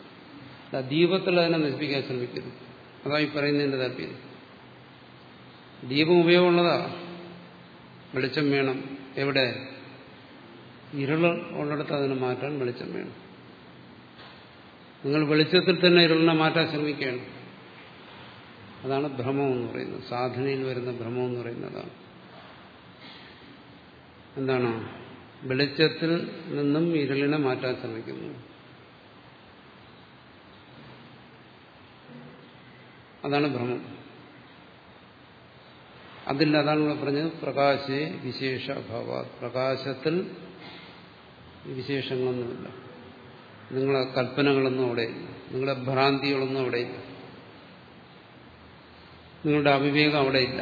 ദീപത്തിൽ അതിനെ നശിപ്പിക്കാൻ ശ്രമിക്കുന്നു. അതാ ഈ പറയുന്നതിന്റെ താല്പര്യം. ദീപം ഉപയോഗമുള്ളതാ. വെളിച്ചം വേണം. എവിടെ? ഇരുൾ ഉള്ളിടത്ത് അതിനെ മാറ്റാൻ വെളിച്ചം വേണം. നിങ്ങൾ വെളിച്ചത്തിൽ തന്നെ ഇരുളിനെ മാറ്റാൻ ശ്രമിക്കുകയാണ്. അതാണ് ഭ്രമം എന്ന് പറയുന്നത്. സാധനയിൽ വരുന്ന ഭ്രമം എന്ന് പറയുന്നതാണ് എന്താണ്? വെളിച്ചത്തിൽ നിന്നും ഇരുളിനെ മാറ്റാൻ ശ്രമിക്കുന്നു. അതാണ് ഭ്രമം. അതിൽ അതാണ് പറഞ്ഞത് പ്രകാശേ വിശേഷ അഭാവ പ്രകാശത്തിൽ വിശേഷങ്ങളൊന്നുമില്ല. നിങ്ങളെ കൽപ്പനകളൊന്നും അവിടെ നിങ്ങളുടെ ഭ്രാന്തികളൊന്നും അവിടെ ഇല്ല. നിങ്ങളുടെ അവിവേകം അവിടെ ഇല്ല.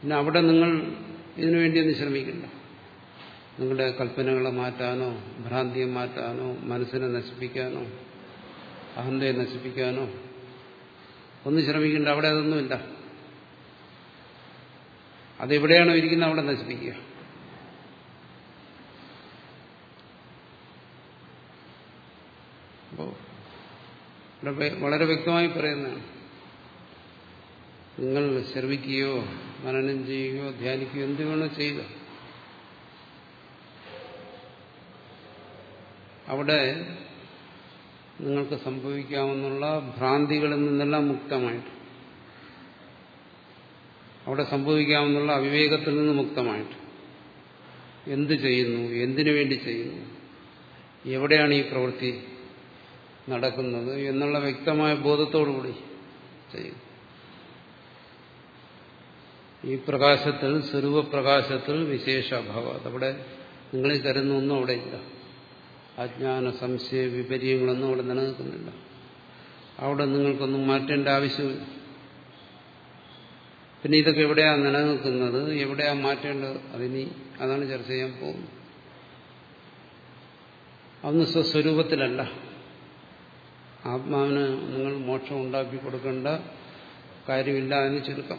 പിന്നെ അവിടെ നിങ്ങൾ ഇതിനു വേണ്ടിയൊന്നും ശ്രമിക്കില്ല. നിങ്ങളുടെ കൽപ്പനകളെ മാറ്റാനോ ഭ്രാന്തിയെ മാറ്റാനോ മനസ്സിനെ നശിപ്പിക്കാനോ അഹന്തയെ നശിപ്പിക്കാനോ ഒന്നും ശ്രമിക്കേണ്ട. അവിടെ അതൊന്നുമില്ല. അതെവിടെയാണോ ഇരിക്കുന്നത് അവിടെ നശിപ്പിക്കുക. വളരെ വ്യക്തമായി പറയുന്നതാണ്. നിങ്ങൾ ശ്രവിക്കുകയോ മനനം ചെയ്യുകയോ ധ്യാനിക്കുകയോ എന്ത് വേണോ ചെയ്യുക. അവിടെ നിങ്ങൾക്ക് സംഭവിക്കാമെന്നുള്ള ഭ്രാന്തികളിൽ നിന്നെല്ലാം മുക്തമായിട്ട്. അവിടെ സംഭവിക്കാമെന്നുള്ള അവിവേകത്തിൽ നിന്ന് മുക്തമായിട്ട്. എന്ത് ചെയ്യുന്നു? എന്തിനു വേണ്ടി ചെയ്യുന്നു? എവിടെയാണ് ഈ പ്രവൃത്തി? നടക്കുന്നത് എന്നുള്ള വ്യക്തമായ ബോധത്തോടുകൂടി ചെയ്യും. ഈ പ്രകാശത്തിൽ സ്വരൂപപ്രകാശത്തിൽ വിശേഷാഭാവ. അതവിടെ നിങ്ങളിൽ കരുതുന്ന ഒന്നും അവിടെ ഇല്ല. അജ്ഞാന സംശയ വിപര്യങ്ങളൊന്നും അവിടെ നിലനിൽക്കുന്നില്ല. അവിടെ നിങ്ങൾക്കൊന്നും മാറ്റേണ്ട ആവശ്യമില്ല. പിന്നെ ഇതൊക്കെ എവിടെയാണ് നിലനിൽക്കുന്നത്? എവിടെയാണ് മാറ്റേണ്ടത്? അതിനി അതാണ് ചർച്ച ചെയ്യാൻ പോകുന്നത്. അന്ന് സ്വസ്വരൂപത്തിലല്ല. ആത്മാവിന് നിങ്ങൾ മോക്ഷം ഉണ്ടാക്കി കൊടുക്കേണ്ട കാര്യമില്ല എന്ന് ചുരുക്കം.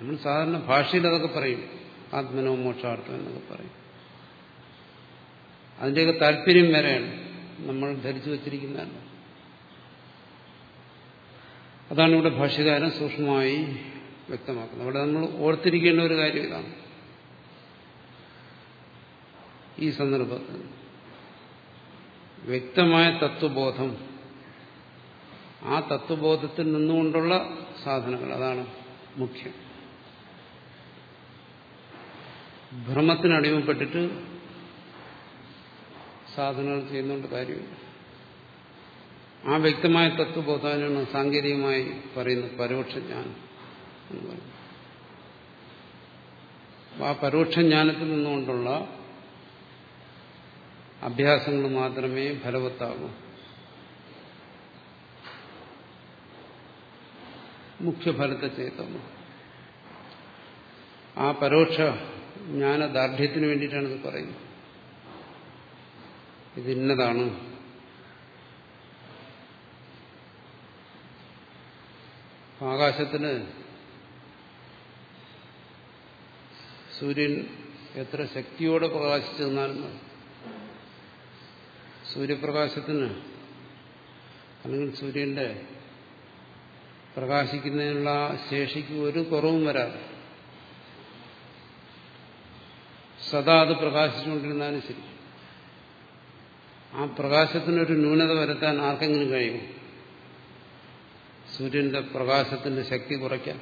നമ്മൾ സാധാരണ ഭാഷയിൽ അതൊക്കെ പറയും. ആത്മനോ മോക്ഷാർത്ഥം എന്നൊക്കെ പറയും. അതിന്റെയൊക്കെ താല്പര്യം വരെയാണ് നമ്മൾ ധരിച്ചു വച്ചിരിക്കുന്നതല്ല. അതാണ് ഇവിടെ ഭാഷ്യകാരൻ സൂക്ഷ്മമായി വ്യക്തമാക്കുന്നത്. അവിടെ നമ്മൾ ഓർത്തിരിക്കേണ്ട ഒരു കാര്യം ഇതാണ്. ഈ സന്ദർഭത്തിൽ വ്യക്തമായ തത്വബോധം. ആ തത്വബോധത്തിൽ നിന്നുകൊണ്ടുള്ള സാധനങ്ങൾ അതാണ് മുഖ്യം. ഭ്രമത്തിന് അടിമപ്പെട്ടിട്ട് സാധനങ്ങൾ ചെയ്യുന്നുണ്ട് കാര്യമില്ല. ആ വ്യക്തമായ തത്വബോധാനാണ് സാങ്കേതികമായി പറയുന്നത് പരോക്ഷജ്ഞാനം എന്ന് പറയുന്നത്. ആ പരോക്ഷജ്ഞാനത്തിൽ നിന്നുകൊണ്ടുള്ള അഭ്യാസങ്ങൾ മാത്രമേ ഫലവത്താകൂ മുഖ്യഫലത്തെ ചേർത്തുന്നു ആ പരോക്ഷ ജ്ഞാനദാർഢ്യത്തിന് വേണ്ടിയിട്ടാണ് ഇത് പറയുന്നത് ഇതിന്നതാണ് ആകാശത്തിന് സൂര്യൻ എത്ര ശക്തിയോടെ പ്രകാശിച്ചു തന്നാലും. സൂര്യപ്രകാശത്തിന് അല്ലെങ്കിൽ സൂര്യന്റെ പ്രകാശിക്കുന്നതിനുള്ള ശേഷിക്ക് ഒരു കുറവും വരാതെ. സദാ അത് പ്രകാശിച്ചുകൊണ്ടിരുന്നാലും ശരി. ആ പ്രകാശത്തിനൊരു ന്യൂനത വരുത്താൻ ആർക്കെങ്കിലും കഴിയും സൂര്യന്റെ പ്രകാശത്തിന്റെ ശക്തി കുറയ്ക്കാൻ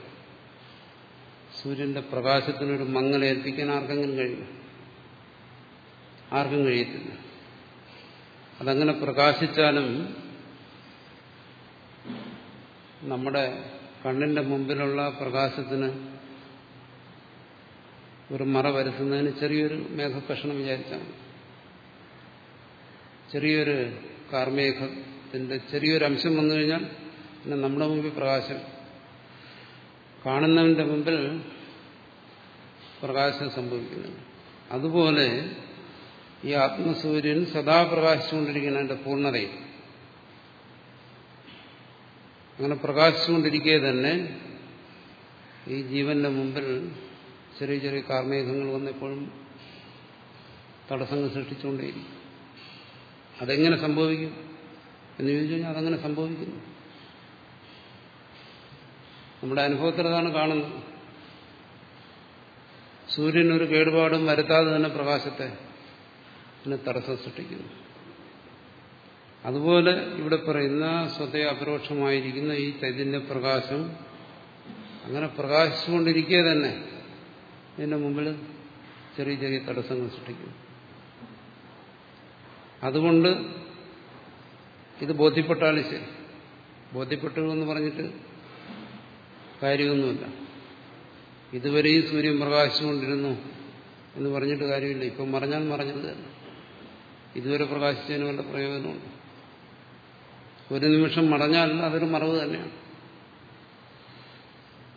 സൂര്യന്റെ പ്രകാശത്തിനൊരു മങ്ങലേൽപ്പിക്കാൻ ആർക്കെങ്കിലും കഴിയും ആർക്കും കഴിയത്തില്ല. അതങ്ങനെ പ്രകാശിച്ചാലും നമ്മുടെ കണ്ണിന്റെ മുമ്പിലുള്ള പ്രകാശത്തിന് ഒരു മറ വരുത്തുന്നതിന് ചെറിയൊരു മേഘക്കഷണം വിചാരിച്ചാൽ മതി. ചെറിയൊരു കാർമേഘത്തിന്റെ ചെറിയൊരു അംശം വന്നു കഴിഞ്ഞാൽ പിന്നെ നമ്മുടെ മുമ്പിൽ പ്രകാശം കാണുന്നവന്റെ മുമ്പിൽ പ്രകാശം സംഭവിക്കുന്നുണ്ട് അതുപോലെ ഈ ആത്മസൂര്യൻ സദാ പ്രകാശിച്ചുകൊണ്ടിരിക്കുന്ന അതിന്റെ പൂർണതയിൽ. അങ്ങനെ പ്രകാശിച്ചുകൊണ്ടിരിക്കെ തന്നെ ഈ ജീവന്റെ മുമ്പിൽ ചെറിയ ചെറിയ കാർമേഘങ്ങൾ വന്നെപ്പോഴും തടസ്സങ്ങൾ സൃഷ്ടിച്ചുകൊണ്ടേയിരിക്കും. അതെങ്ങനെ സംഭവിക്കും എന്ന് ചോദിച്ചു കഴിഞ്ഞാൽ അതങ്ങനെ സംഭവിക്കുന്നു. നമ്മുടെ അനുഭവത്തിൽ അതാണ് കാണുന്നത്. സൂര്യൻ ഒരു കേടുപാടും വരുത്താതെ തന്നെ പ്രകാശത്തെ പിന്നെ തടസ്സം സൃഷ്ടിക്കുന്നു. അതുപോലെ ഇവിടെ പറയുന്ന സ്വതേ അപരോക്ഷമായിരിക്കുന്ന ഈ ചൈതന്യ പ്രകാശം അങ്ങനെ പ്രകാശിച്ചുകൊണ്ടിരിക്കുക തന്നെ ഇതിന്റെ മുമ്പിൽ ചെറിയ ചെറിയ തടസ്സങ്ങൾ സൃഷ്ടിക്കും. അതുകൊണ്ട് ഇത് ബോധ്യപ്പെട്ടാലും ശരി. ബോധ്യപ്പെട്ടു എന്ന് പറഞ്ഞിട്ട് കാര്യമൊന്നുമില്ല. ഇതുവരെയും സൂര്യൻ പ്രകാശിച്ചുകൊണ്ടിരുന്നു എന്ന് പറഞ്ഞിട്ട് കാര്യമില്ല. ഇപ്പം മറഞ്ഞാൽ മറഞ്ഞത് തന്നെ. ഇതുവരെ പ്രകാശിച്ചതിന് വല്ല പ്രയോജനമുണ്ട് ഒരു നിമിഷം മറഞ്ഞാൽ അതൊരു മറവ് തന്നെയാണ്.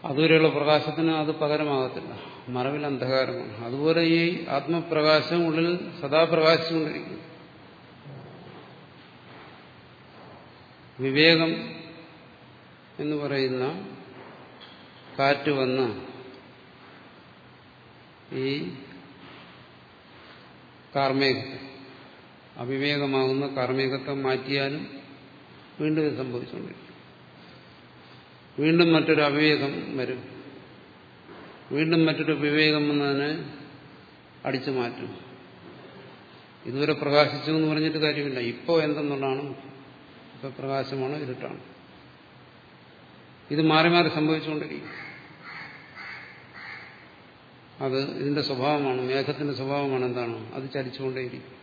അതുവരെയുള്ള പ്രകാശത്തിന് അത് പകരമാകത്തില്ല. മറവിൽ അന്ധകാരമാണ്. അതുപോലെ ഈ ആത്മപ്രകാശം ഉള്ളിൽ സദാ പ്രകാശിച്ചുകൊണ്ടിരിക്കുന്നു. വിവേകം എന്ന് പറയുന്ന കാറ്റ് വന്ന് ഈ കാർമേഘത്തെ അവിവേകമാകുന്ന കാർമ്മികത്വം മാറ്റിയാലും വീണ്ടും ഇത് സംഭവിച്ചുകൊണ്ടിരിക്കും. വീണ്ടും മറ്റൊരു അവിവേകം വരും. വീണ്ടും മറ്റൊരു വിവേകം വന്നതിനെ അടിച്ചു മാറ്റും. ഇതുവരെ പ്രകാശിച്ചു എന്ന് പറഞ്ഞിട്ട് കാര്യമില്ല. ഇപ്പോൾ എന്തെന്നുള്ളതാണ് ഇപ്പോൾ പ്രകാശമാണ് ഇരുട്ടാണ്. ഇത് മാറി മാറി സംഭവിച്ചുകൊണ്ടിരിക്കും. അത് ഇതിന്റെ സ്വഭാവമാണ് മേഘത്തിന്റെ സ്വഭാവമാണ് എന്താണ്? അത് ചലിച്ചുകൊണ്ടേയിരിക്കും.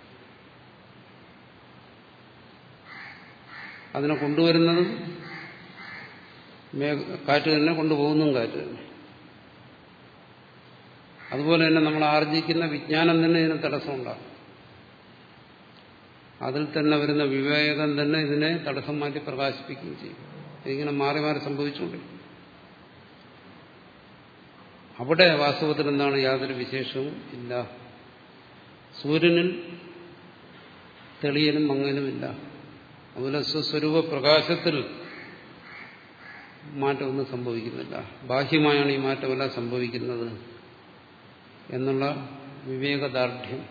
അതിനെ കൊണ്ടുവരുന്നതും കാറ്റ് തന്നെ കൊണ്ടുപോകുന്നതും കാറ്റ് തന്നെ. അതുപോലെ തന്നെ നമ്മൾ ആർജിക്കുന്ന വിജ്ഞാനം തന്നെ ഇതിന് തടസ്സമുണ്ടാകും അതിൽ തന്നെ വരുന്ന വിവേകം തന്നെ ഇതിനെ തടസ്സം മാറ്റി പ്രകാശിപ്പിക്കുകയും ചെയ്യും. ഇതിങ്ങനെ മാറി മാറി സംഭവിച്ചുകൊണ്ടിരിക്കും. അവിടെ വാസ്തവത്തിൽ എന്താണ് യാതൊരു വിശേഷവും ഇല്ല. സൂര്യനിൽ തെളിയലും മങ്ങലുമില്ല അതുപോലെ സ്വസ്വരൂപ പ്രകാശത്തിൽ മാറ്റമൊന്നും സംഭവിക്കുന്നില്ല. ബാഹ്യമായാണ് ഈ മാറ്റമെല്ലാം സംഭവിക്കുന്നത് എന്നുള്ള വിവേകദാർഢ്യം.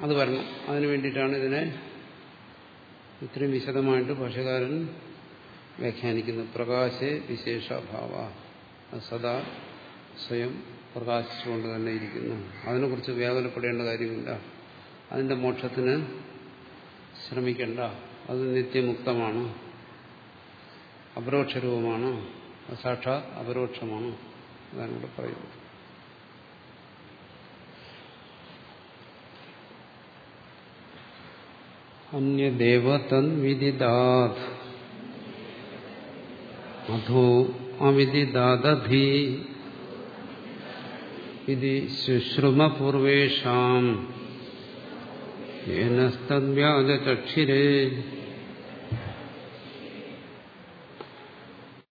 അത് വരണം. അതിനു വേണ്ടിയിട്ടാണ് ഇതിനെ ഇത്രയും വിശദമായിട്ട് ഭാഷകാരൻ വ്യാഖ്യാനിക്കുന്നത്. പ്രകാശേ വിശേഷഭാവ. സദാ സ്വയം പ്രകാശിച്ചുകൊണ്ട് തന്നെ ഇരിക്കുന്നു. അതിനെക്കുറിച്ച് വ്യാകുലപ്പെടേണ്ട കാര്യമില്ല. അതിന്റെ മോക്ഷത്തിന് ശ്രമിക്കേണ്ട. അത് നിത്യമുക്തമാണ്. അപരോക്ഷരൂപമാണ്. സാക്ഷാത് അപരോക്ഷമാണ്. അതാണ് ഇവിടെ പറയുന്നത്. അന്യദേവ തദ്വിദിദാത് അധോ അവിദിദാദധി ഇത് ശുശ്രുമപൂർവേഷാം ഏനസ്തദ്വ്യാജചക്ഷിരേ